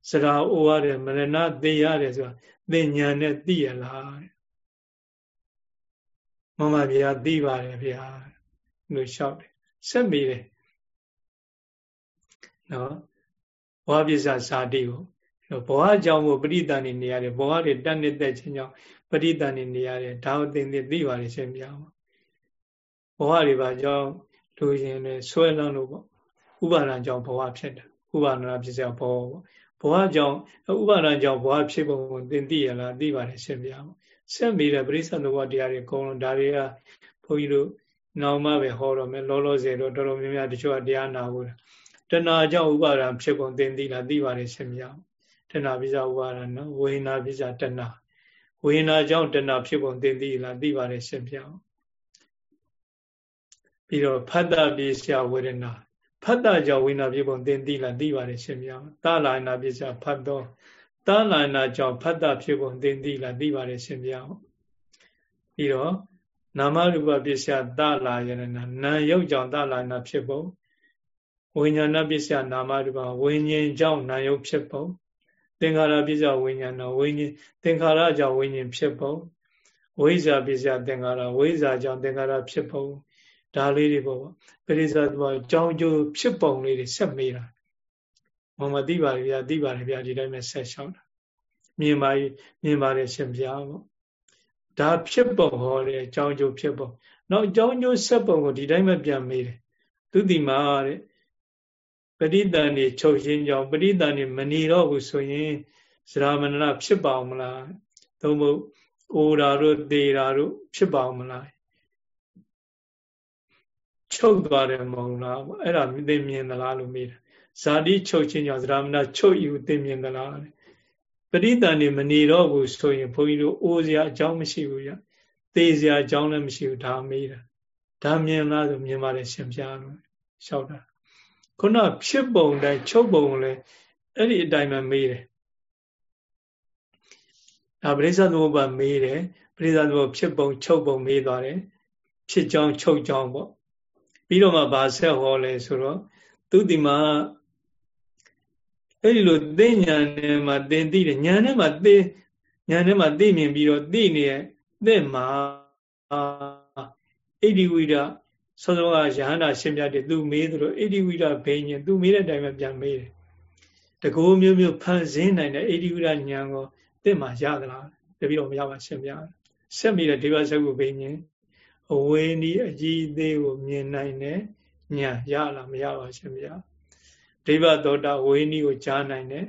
စရာအိုရတယ်မရဏသိရတယ်ဆိုတာသင်ညာနဲ့သိရလားမမဗျာသိပါတယ်ဗျာလို့လျှောက်တယ်ဆက်မိတယ်နော်ဘဝပစ္စဇာတိကို ဘဝအကြောင်းကိုပရိသန်နေနေရတယ်ဘဝတွေတတ်နေတဲ့ခြင်းကြောင့်ပရိသန်နေနေရတယ်ဒါကိုသင်သိသိပါတယ်ရှင်ဗျာဘဝတွေပါကြောင့်လူရင်လည်းဆွဲလန်းလို့ပေါ့ဥပါဒံကြောင့်ဘဝဖြစ်တယ်ဥပါဒနာပစ္စယဘောပေါ့ဘဝကြောင့်ဥပါဒံကြောင့်ဘဝဖြစ်ပုံကိုသင်သိရလားသိပါတယ်ရှင်ဗျာဆက်မိတဲ့ပရိစ္ဆေသဘောတရားတွေအကုန်လုံးဒါတွေကဘုန်းကြီးတို့နောက်မှပဲဟောတော့မယ်လောလောဆယ်တော့တော်တော်များများတချို့ကတရားနာဖို့တဏှာကြောင့်ဥပါဒံဖြစ်ပုံသင်သိလားသိပါတယ်ရှင်ဗျာ တဏှာပိစာဥပါဒံနော်ဝေနာပိစာတဏှာဝေနာကြောင့်တဏှာဖြစ်ပုံသင်သိလားသိပါတယ်ရှင်ဗျာပြီးတော့ဖတ်တပိစာဝေဒနာဖတ်တာကြောင့်ဝိညာဉ်ဖြစ်ပုံသင်သိလားသိပါတယ်ရှင်ဗျာတာလာနာပစ္စယဖတ်တော့တာလာနာကြောင့်ဖတ်တာဖြစ်ပုံသင်သိလားသိပါတယ်ရှင်ဗျာပြီးတော့နာမရူပပစ္စယတာလာယရဏနာယုတ်ကြောင့်တာလာနာဖြစ်ပုံဝိညာဏပစ္စယနာမရူပဝိညာဉ်ကြောင့်နာယုတ်ဖြစ်ပုံ သင်္ခါရပစ္စယဝိညာဏဝိညာဉ်သင်္ခါရကြောင့်ဝိညာဉ်ဖြစ်ပုံဝိဇ္ဇာပစ္စယသင်္ခါရဝိဇ္ဇာကြောင့်သင်္ခါရဖြစ်ပုံဒါလေးတွေပေါ့ပရိစ္ဆသဘောကြောင်းကျိုးဖြစ်ပုံလေးတွေဆက်မေးတာမမသိပါဗျာသိပါတယ်ဗျာဒီတိုင်းပဲဆက်လျှောက်တာမြင်ပါမြင်ပါတယ်ရှင်ဗျာပေါ့ဒါဖြစ်ပုံဟောတယ်ကြောင်းကျိုးဖြစ်ပုံနောက်ကြောင်းကျိုးဆက်ပုံကိုဒီတိုင်းပဲပြန်မေးတယ်သူတိမာတဲ့ ပရိသန်နေချုပ်ရှင်းကြောင်းပရိသန်နေမနေတော့ဘူးဆိုရင်သရမဏဖြစ်ပါအောင်မလားသို့မဟုတ်အိုရာတို့သေရာတို့ဖြစ်ပါအောင်မလားချုပ်သွားတယ်မဟုတ်လားအဲ့ဒါသိမြင်သလားလို့မေးတာဇာတိချုပ်ခြင်းကြောင့်သရမဏချုပ်ယူသိမြင်သလားပရိသန်နေမနေတော့ဘူးဆိုရင်ဘုန်းကြီးတို့အိုးစရာအကြောင်းမရှိဘူးရသေစရာအကြောင်းလည်းမရှိဘူးဒါမေးတာဒါမြင်လားဆိုမြင်ပါတယ်ရှင်ပြားလို့လျှောက်တာ ခုနဖြစ်ပုံတိုင်းချုပ်ပုံလည်းအဲ့ဒီအတိုင်းပဲမေးတယ်ဒါပရိစ္ဆသမုပ္ပါမေးတယ်ပရိစ္ဆသမုပ္ပါဖြစ်ပုံချုပ်ပုံမေးသွားတယ်ဖြစ်ကြောင်းချုပ်ကြောင်းပေါ့ပြီးတော့မှဗာဆက်ဟောလဲဆိုတော့သူဒီမှာအဲ့ဒီလိုသိဉာဏ်နဲ့မှသင်သိတယ်ဉာဏ်နဲ့မှသိဉာဏ်နဲ့မှသိမြင်ပြီးတော့သိနေတဲ့သိမှာဣတိဝိဒ စောစောကယဟန္တာရှင်းပြတယ်သူမေးသလိုဣတိဝိဒဘိညာဉ်သူမေးတဲ့အတိုင်းပဲပြန်မေးတယ်တကူမျိုးမျိုးဖန်ဆင်းနိုင်တဲ့ဣတိဝိဒဉာဏ်ကိုသိမှရသလားတပည့်တော်မရပါရှင်းပြဆက်ပြီးတဲ့ဒေဝဇဂုဘိညာဉ်အဝေးနီးအကြီးသေးကိုမြင်နိုင်တဲ့ညာရလားမရပါရှင်ဗျာဒိဗသောတာဝေးနီးကိုကြားနိုင်တဲ့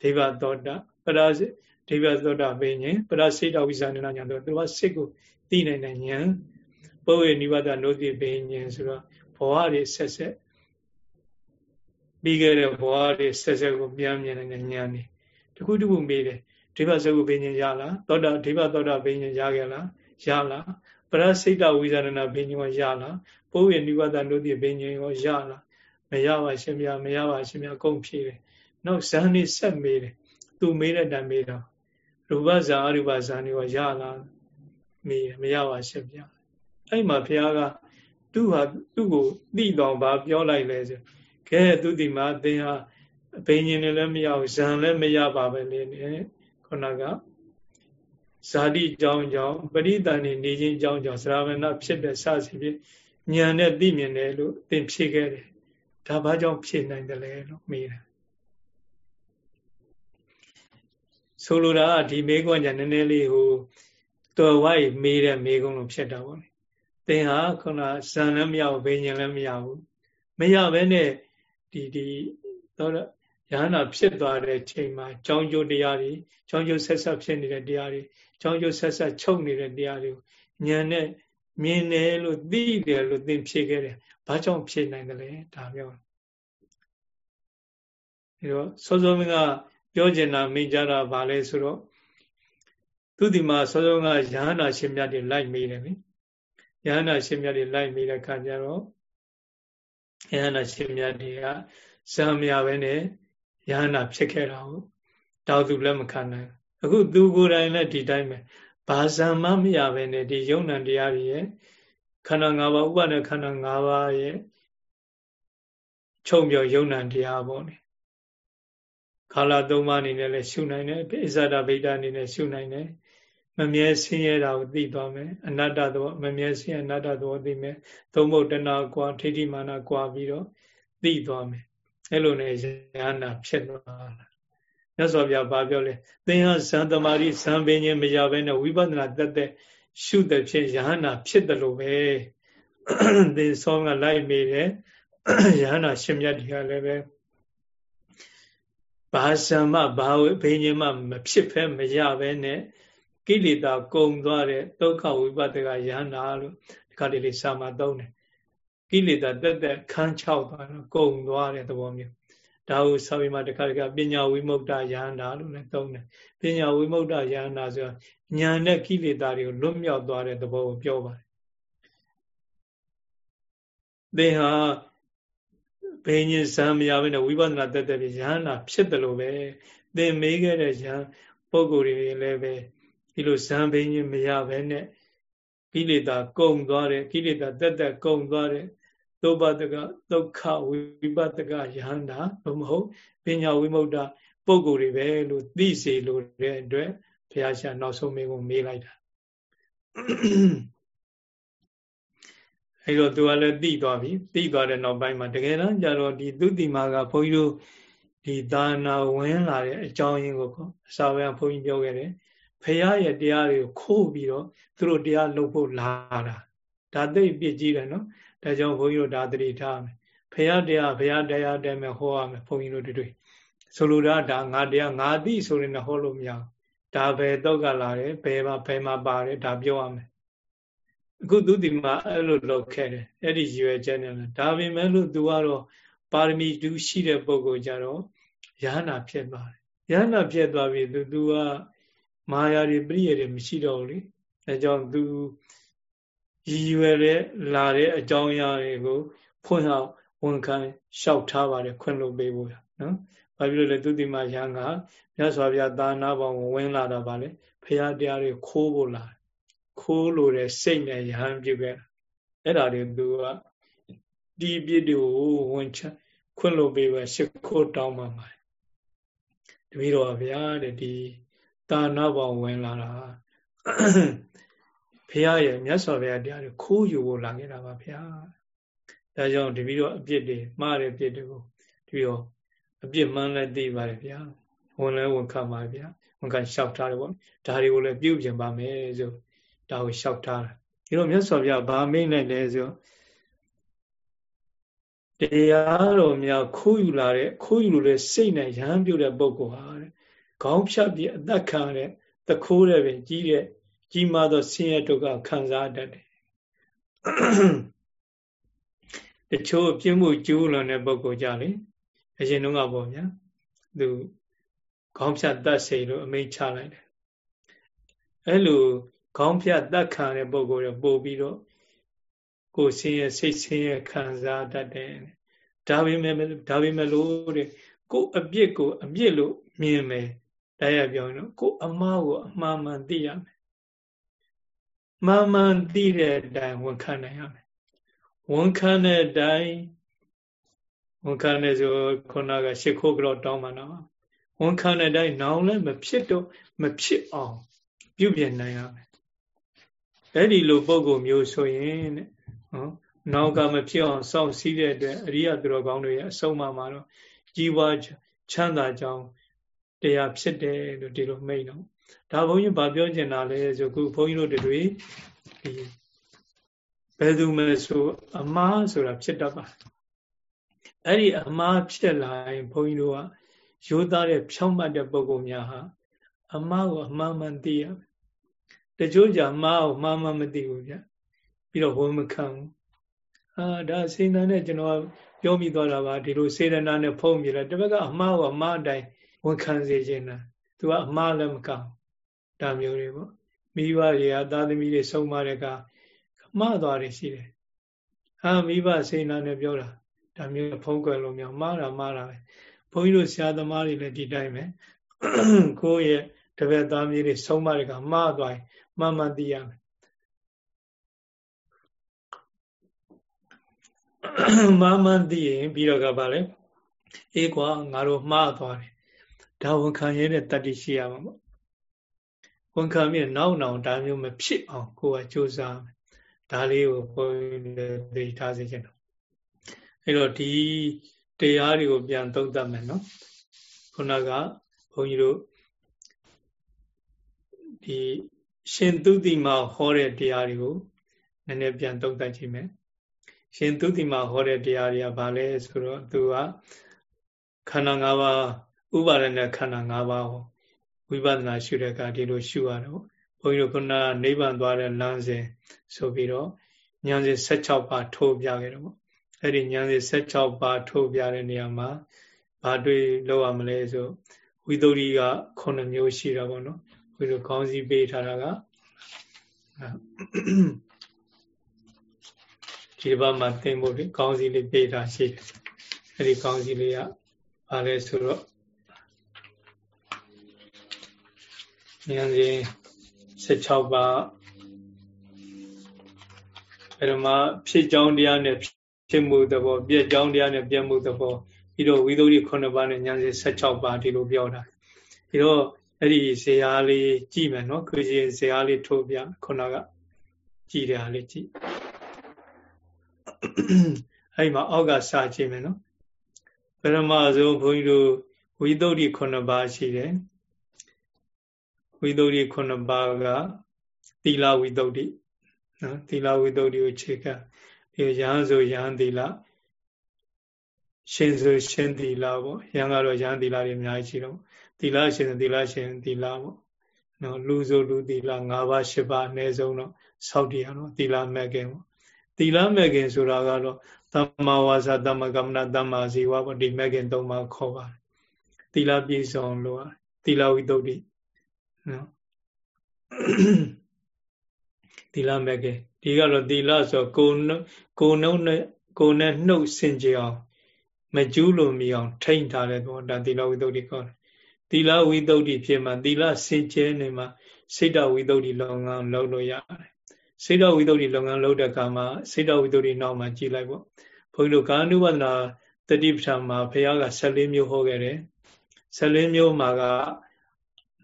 ဒိဗသောတာပရာဒိဗသောတာဘိညာဉ်ပရာစိတဝိဇာနနာညာတော့သူကစိတ်ကိုသိနိုင်တဲ့ညာ ပုဝေနိဗ္ဗာန်နိုတိဘိညာဉ်ဆိုတော့ဘဝတွေဆက်ဆက်ပြီးခဲ့တဲ့ဘဝတွေဆက်ဆက်ကိုပြန်မြင်နိုင်တဲ့ညာနေတခုတခုမေးတယ်ဒိဗဇဂုဘိညာဉ်ရလားသောတာဒိဗသောတာဘိညာဉ်ရခဲ့လားရလားပရစိတ်တဝိဇာရဏဘိညာဉ်ရောရလားပိုးရနိဗ္ဗာန်တို့တိဘိညာဉ်ရောရလားမရပါရှင်ဗျာမရပါရှင်ဗျာအကုန်ဖြေတယ်နောက်ဇန်နေဆက်မေးတယ်သူမေးတဲ့တန်မေးတော့ရူပဇာအရူပဇာနေရောရလားမေးမရပါရှင်ဗျာ အဲ့မှာဘုရားကသူ့ဟာသူ့ကိုသိတော်ဘာပြောလိုက်လဲဆိုခဲသူဒီမှာသင်ဟာဘိညာဉ်လည်းမရဘူးဇန်လည်းမရပါပဲလေခုနကဇာတိကြောင်းကြောင့်ပရိသန်နေနေခြင်းကြောင်းကြောင့်သရဝဏဖြစ်တဲ့စစီဖြင့်ဉာဏ်နဲ့သိမြင်တယ်လို့သင်ဖြေခဲ့တယ်ဒါဘာကြောင့်ဖြေနိုင်တယ်လဲလို့မေးတယ်ဆိုလိုတာဒီမေးခွန်းညာနည်းနည်းလေးဟိုတော်ဝိုင်းမေးတဲ့မေးခွန်းလို့ဖြစ်တာပေါ့လေ သင်ဟာခုနဇန်လည်းမရဘူးဘိညာဉ်လည်းမရဘူးမရဘဲနဲ့ဒီဒီတော့ယဟနာဖြစ်သွားတဲ့ချိန်မှာကြောင်းကျိုးတရားတွေကြောင်းကျိုးဆက်ဆက်ဖြစ်နေတဲ့တရားတွေကြောင်းကျိုးဆက်ဆက်ချုပ်နေတဲ့တရားတွေကိုဉာဏ်နဲ့မြင်တယ်လို့သိတယ်လို့သင်ဖြေခဲ့တယ်ဘာကြောင့်ဖြေနိုင်တယ်လဲဒါပြောဒီတော့စောစောမင်းကပြောကျင်တာမိကြတာဗာလဲဆိုတော့သူဒီမှာစောစောကယဟနာရှင်မြတ်တွေလိုက်မေးတယ်နိ ယဟနာရှင်မြတ်တွေလိုက်မေးတဲ့ခါကျတော့ယဟနာရှင်မြတ်တွေကဇာမရပဲနဲ့ယဟနာဖြစ်ခဲ့တာဟုတ်တောက်သူလက်မခံနိုင်အခုသူကိုယ်တိုင်လည်းဒီတိုင်းပဲဘာဇံမမရပဲနဲ့ဒီယုံ nant တရားတွေရဲ့ခန္ဓာ၅ပါးဥပါဒခန္ဓာ၅ပါးရဲ့ချုပ်မြော်ယုံ nant တရားပေါ့လေခါလာသုံးပါးအနေနဲ့လည်းရှုနိုင်တယ်ပိစ္ဆဒဗိဒအနေနဲ့ရှုနိုင်တယ် မမြဲဆင်းရဲတာကိုသိသွားမယ်အနတ္တသဘောမမြဲဆင်းရဲအနတ္တသဘောသိမယ်သုံးဖို့တဏှာကွာထိဋ္ဌိမာနကွာပြီးတော့သိသွားမယ်အဲ့လိုနဲ့ယန္နာဖြစ်သွားတာမြတ်စွာဘုရားဗာပြောလဲသင်ဟာဇန်သမารိဇန်ပင်ခြင်းမရဘဲနဲ့ဝိပဿနာတက်တဲ့ရှုတဲ့ဖြစ်ယန္နာဖြစ်တယ်လို့ပဲသင်ဆုံးကလိုက်မိတယ်ယန္နာရှင်မြတ်ဒီကလည်းပဲဘာဇံမဘာဝဘိညာမမဖြစ်ဖဲမရဘဲနဲ့ ကိလေသာကုံသွားတဲ့ဒုက္ခဝိပဿနာယန္နာလို့ဒီခါလေးလေးစာမှာသုံးတယ်ကိလေသာတက်တက်ခန်းချောက်သွားတော့ကုံသွားတဲ့သဘောမျိုးဒါဟုစာပေမှာတခါတခါပညာဝိမု ക്ത ယန္တာလို့လည်းသုံးတယ်ပညာဝိမု ക്ത ယန္တာဆိုတာဉာဏ်နဲ့ကိလေသာတွေကိုလွတ်မြောက်သွားတဲ့သဘောကိုပြောပါတယ်သင်ဟာဘိညာဉ်ဇံမရဘဲနဲ့ဝိပဿနာတက်တက်ပြီးယန္တာဖြစ်တယ်လို့ပဲသင်မေးခဲ့တဲ့ယံပုံကိုယ်တွေလည်းပဲ ဒီလိုဇံဘိညာဉ်မရဘဲနဲ့ကိလေသာကုံသွားတယ်ကိလေသာတက်တက်ကုံသွားတယ်သုဘတကဒုက္ခဝိပတကယဟန္တာဘမဟုတ်ပညာဝိမု ക്ത ပုံကိုယ်တွေပဲလို့သိစေလို့တဲ့အတွက်ဘုရားရှင်နောက်ဆုံးမေးကိုမေးလိုက်တာအဲ့တော့သူကလည်းသိသွားပြီသိသွားတဲ့နောက်ပိုင်းမှာတကယ်တော့ကြတော့ဒီသူတိမာကဘုန်းကြီးတို့ဒီသာနာဝင်လာတဲ့အကြောင်းရင်းကိုအစာဝဲဘုန်းကြီးပြောခဲ့တယ် ဖရာရဲ့တရားတွေကိုခိုးပြီးတော့သူတို့တရားလုပ်ဖို့လာတာဒါသိပြစ်ကြီးတယ်နော်ဒါကြောင့်ဘုန်းကြီးတို့ဒါသတိထားမယ်ဖရာတရားဖရာတရားတဲမဲ့ဟောရမယ်ဘုန်းကြီးတို့တွေ့ဆိုလိုတာဒါငါတရားငါသိဆိုရင်လည်းဟောလို့မရဘူးဒါပဲတော့ကလာတယ်ဘယ်မှာဘယ်မှာပါတယ်ဒါပြောရမယ်အခုသူဒီမှာအဲ့လိုလုပ်ခဲ့တယ်အဲ့ဒီရွယ်ချက်နဲ့ဒါပေမဲ့လို့သူကတော့ပါရမီတူရှိတဲ့ပုဂ္ဂိုလ်ကြတော့ယဟနာဖြစ်သွားတယ်ယဟနာဖြစ်သွားပြီသူသူက မာယာတွေပြည့်ရတွေမရှိတော့ဘူးလေအဲကြောင့်သူရည်ရွယ်တဲ့လာတဲ့အကြောင်းအရာတွေကိုဖွင့်အောင်ဝန်ခံလျှောက်ထားပါတယ်ခွင့်လို့ပေးဖို့နော်။ဘာဖြစ်လို့လဲသူတိမရဟန်းကမြတ်စွာဘုရားသာနာပေါင်းဝင်လာတာပါလေဖရာတရားတွေခိုးဖို့လာခိုးလို့တဲ့စိတ်နဲ့ရဟန်းပြုခဲ့တာအဲ့ဒါတွေသူကဒီပြည့်တွေကိုဝန်ချခွင့်လို့ပေးပဲရှ िख ိုးတောင်းပါမှာတပည့်တော်ဗျာတဲ့ဒီ တာနာပေါင်းဝင်လာတာဖះရဲ့မြတ်စွာဘုရားတရားတွေခိုးယူဖို့လာခဲ့တာပါဗျာဒါကြောင့်တပည့်တော်အပြစ်တွေမှားတဲ့ပြစ်တွေကိုတပည့်တော်အပြစ်မှန်းလည်းသိပါတယ်ဗျာဝန်လည်းဝန်ခံပါဗျာဝန်ခံလျှောက်ထားတယ်ပေါ့ဒါတွေကိုလည်းပြုပြင်ပါမယ်ဆိုဒါကိုလျှောက်ထားတာဒီလိုမြတ်စွာဘုရားဗာမိတ်လိုက်လဲဆိုတရားတော်များခိုးယူလာတဲ့ခိုးယူလို့စိတ်နဲ့ရဟန်းပြုတဲ့ပုဂ္ဂိုလ်ဟာတဲ့ ခေါင်းဖြတ်ပြီးအသက်ခံတဲ့သခိုးတဲ့ပင်ကြီးတဲ့ကြီးမားသောဆင်းရဲဒုက္ခခံစားတတ်တယ်တချို့ပြင်းမှုကျူးလွန်တဲ့ပုဂ္ဂိုလ်ကြလေအရင်တုန်းကပေါ့ဗျာသူခေါင်းဖြတ်တတ်စေလို့အမိန့်ချလိုက်တယ်အဲ့လိုခေါင်းဖြတ်တတ်ခံတဲ့ပုဂ္ဂိုလ်တွေပို့ပြီးတော့ကိုယ်ဆင်းရဲစိတ်ဆင်းရဲခံစားတတ်တယ်ဒါပေမဲ့ဒါပေမဲ့လို့တဲ့ကိုယ်အပြစ်ကို အပြစ်လို့မြင်မယ် တရားပြောရင်တော့ကိုယ်အမှားကိုအမှားမှန်သိရမယ်မှန်မှန်သိတဲ့အတိုင်းဝန်ခံနိုင်ရမယ်ဝန်ခံတဲ့အတိုင်းဝန်ခံနေဆိုခုနကရှ िख ိုးကြောတောင်းပါတော့ဝန်ခံတဲ့အတိုင်းနောင်လည်းမဖြစ်တော့မဖြစ်အောင်ပြုပြင်နိုင်ရမယ်အဲ့ဒီလိုပုံကုမျိုးဆိုရင်တဲ့နော်နောက်ကမဖြစ်အောင်စောင့်စည်းတဲ့အတွက်အရိယသူတော်ကောင်းတွေရဲ့အဆုံးအမမှာတော့ကြီးပွားချမ်းသာကြောင်း တရားဖြစ်တယ်လို့ဒီလိုမိတ်တော့ဒါဘုန်းကြီးဗာပြောချင်တာလဲဆိုခုဘုန်းကြီးတို့တွေဒီဘယ်သူမဲဆိုအမားဆိုတာဖြစ်တတ်ပါအဲ့ဒီအမှားဖြစ်လာရင်ဘုန်းကြီးတို့ကရိုးသားတဲ့ဖြောင့်မတ်တဲ့ပုဂ္ဂိုလ်များဟာအမှားကိုအမှားမှန်သိရမယ်တချို့ကြအမှားကိုမှားမှမသိဘူးဗျပြီးတော့ဝန်မခံဘူးအာဒါစေနာနဲ့ကျွန်တော်ပြောမိသွားတာပါဒီလိုစေရနာနဲ့ဖုံးပြတယ်တပတ်ကအမှားကိုအမှားအတိုင်း ဝန်ခံစေခြင်းလားသူကအမှားလည်းမကောင်းဒါမျိုးတွေပေါ့မိဘတွေကသာသမီတွေဆုံးမတဲ့ကမှားသွားတယ်ရှိတယ်အာမိဘစေနာနဲ့ပြောတာဒါမျိုးဖုံးကွယ်လို့မျိုးမှားတာမှားတာပဲဘုန်းကြီးတို့ဆရာသမားတွေလည်းဒီတိုင်းပဲကိုယ့်ရဲ့တပည့်သားမျိုးတွေဆုံးမတဲ့ကမှားသွားရင်မှန်မှန်သိရမယ်မှန်မှန်သိရင်ပြီးတော့ကပါလေအေးကွာငါတို့မှားသွားတယ် ဒါဝန်ခံရတဲ့တတ္တိရှိရမှာပေါ့ဝန်ခံပြီးနောက်နောက်ဒါမျိုးမဖြစ်အောင်ကိုယ်ကကြိုးစားမယ်ဒါလေးကိုဘုန်းကြီးတွေသိထားစေချင်တော့အဲ့တော့ဒီတရားတွေကိုပြန်သုံးသပ်မယ်နော်ခုနကဘုန်းကြီးတို့ဒီရှင်သူတိမဟောတဲ့တရားတွေကိုနည်းနည်းပြန်သုံးသပ်ကြည့်မယ်ရှင်သူတိမဟောတဲ့တရားတွေကဘာလဲဆိုတော့သူကခန္ဓာ၅ပါး ဥပါဒณะခန္ဓာ၅ပါးကိုဝိပဿနာရှုတဲ့အခါဒီလိုရှုရတော့ဘုန်းကြီးတို့ခုနနိဗ္ဗာန်သွားတဲ့လမ်းစဉ်ဆိုပြီးတော့ဉာဏ်စဉ်16ပါးထိုးပြခဲ့တော့အဲ့ဒီဉာဏ်စဉ်16ပါးထိုးပြတဲ့နေရာမှာဘာတွေ့လောက်ရမလဲဆိုဝိသုဒ္ဓိက9မျိုးရှိတာပေါ့နော်ဘုရားခေါင်းစည်းပေးထားတာကဒီဘက်မှာသင်ဖို့ခေါင်းစည်းလေးပေးထားရှိတယ်အဲ့ဒီခေါင်းစည်းလေးကဘာလဲဆိုတော့ ဉာဏ်စဉ်16ပါးအဲ့တော့မှဖြစ်ကြောင်းတရားနဲ့ဖြစ်မှုသဘောပြည့်ကြောင်းတရားနဲ့ပြည့်မှုသဘောပြီးတော့ဝိသုဒ္ဓိ9ပါးနဲ့ဉာဏ်စဉ်16ပါးဒီလိုပြောတာပြီးတော့အဲ့ဒီဇေယျလေးကြည့်မယ်နော်ကိုကြီးဇေယျလေးထိုးပြခုနကကြည့်တယ်ဟာလေးကြည့်အဲ့မှာအောက်ကစာကြည့်မယ်နော်ပရမဆုံးဘုန်းကြီးတို့ဝိသုဒ္ဓိ9ပါးရှိတယ် ဝိသုဒ္ဓိ9ပါးကသီလဝိသုဒ္ဓိနော်သီလဝိသုဒ္ဓိကိုခြေခံဒီရဟန်းဆိုရဟန်းသီလရှင်ဆိုရှင်သီလပေါ့ရဟန်းကတော့ရဟန်းသီလတွေအများကြီးရှိတော့သီလရှင်သီလရှင်သီလပေါ့နော်လူဆိုလူသီလ၅ပါး၈ပါးအနည်းဆုံးတော့စောင့်တည်ရတော့သီလမဲ့ခင်ပေါ့သီလမဲ့ခင်ဆိုတာကတော့သမ္မာဝါစာသမ္မာကမ္မနာသမ္မာဇီဝပေါ့ဒီမဲ့ခင်၃ပါးခေါ်ပါတယ်သီလပြည့်စုံလို့သီလဝိသုဒ္ဓိ နော်သီလမဲ့ခင်ဒီကတော့သီလဆိုကိုကိုနှုတ်နဲ့ကိုနဲ့နှုတ်စင်ကြအောင်မကျူးလို့မီအောင်ထိမ့်ထားတဲ့တော့ဒါသီလဝိသုဒ္ဓိခေါ်တယ်သီလဝိသုဒ္ဓိဖြစ်မှသီလစင်ကြဲနေမှစိတ်တဝိသုဒ္ဓိလုပ်ငန်းလုပ်လို့ရတယ်စိတ်တဝိသုဒ္ဓိလုပ်ငန်းလုပ်တဲ့အခါမှာစိတ်တဝိသုဒ္ဓိနောက်မှာကြည်လိုက်ပေါ့ဘုန်းကြီးတို့ကာနုဝဒနာတတိပဋ္ဌာန်မှာဘုရားက14မျိုးဟောခဲ့တယ်14မျိုးမှာက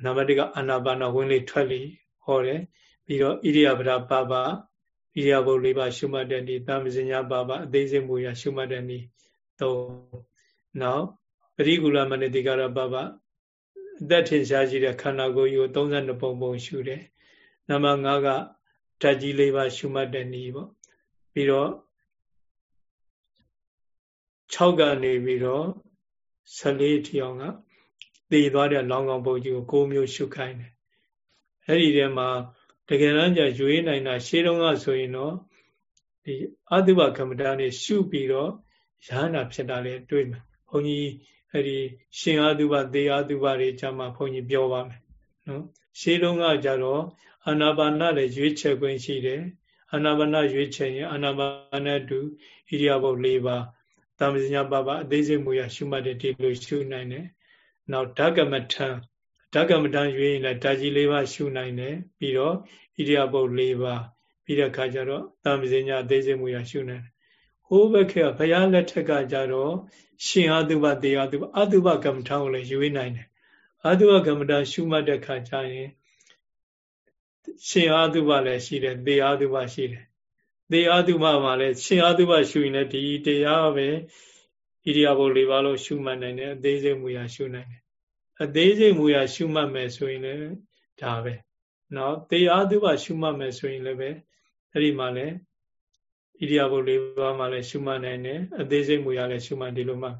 နံပါတ်1ကအာနာပါနဝင်လေထွက်လေဟောတယ်ပြီးတော့ဣရိယာပဒပပဣရိယာပုတ်၄ပါးရှုမှတ်တဲ့နည်းတာမဇညာပပအသေးစိတ်မူရရှုမှတ်တဲ့နည်း၃နောက်ပရိကူလမနတိကာရပပအသက်ထင်ရှားရှိတဲ့ခန္ဓာကိုယ်ကြီးကို32ပုံပုံရှုတယ်နံပါတ်5ကဓာတ်ကြီး၄ပါးရှုမှတ်တဲ့နည်းပေါ့ပြီးတော့6ကနေပြီးတော့14ထီအောင်က တည်သွားတဲ့လောင်းကောင်ပုံကြီးကို9မျိုးရှုခိုင်းတယ်အဲ့ဒီထဲမှာတကယ်တမ်းကျရွေးနိုင်တာရှေးတုန်းကဆိုရင်တော့ဒီအတုပကမ္မတာနေရှုပြီးတော့ရဟနာဖြစ်တာလေတွေ့မယ်ဘုန်းကြီးအဲ့ဒီရှင်အတုပသေအတုပတွေကြမှာဘုန်းကြီးပြောပါမယ်နော်ရှေးတုန်းကကြတော့အာနာပါနလည်းရွေးချယ်ခွင့်ရှိတယ်အာနာပါနရွေးချယ်ရင်အာနာပါနတူဣရိယာပုတ်၄ပါးတမ္ပဇညာပပအသေးစိတ်မူရရှုမှတ်တဲ့ဒီလိုရှုနိုင်တယ် နောက်ဓကမထံဓကမထံရွေးရင်လည်းဓာကြီး၄ပါးရှုနိုင်တယ်ပြီးတော့ဣရိယာပုတ်၄ပါးပြီးတဲ့အခါကျတော့တမ္ပဇညာအသေးစိတ်မူရရှုနိုင်တယ်ဟိုးဘက်ခေဘုရားလက်ထက်ကကြတော့ရှင်အတုပတေအတုပအတုပကမ္မထံကိုလည်းရွေးနိုင်တယ်အတုပကမ္မထံရှုမှတ်တဲ့ခါကျရင်ရှင်အတုပလည်းရှိတယ်တေအတုပရှိတယ်တေအတုပမှာလည်းရှင်အတုပရှုရင်လည်းဒီတရားပဲ ဣရိယာပုတ်၄ပါးလုံးရှုမှတ်နိုင်တယ်အသေးစိတ်မူရာရှုနိုင်တယ်အသေးစိတ်မူရာရှုမှတ်မယ်ဆိုရင်လည်းဒါပဲနော်တေအာတုပရှုမှတ်မယ်ဆိုရင်လည်းပဲအဲ့ဒီမှာလည်းဣရိယာပုတ်၄ပါးမှာလည်းရှုမှတ်နိုင်တယ်အသေးစိတ်မူရာလည်းရှုမှတ်ဒီလိုမှ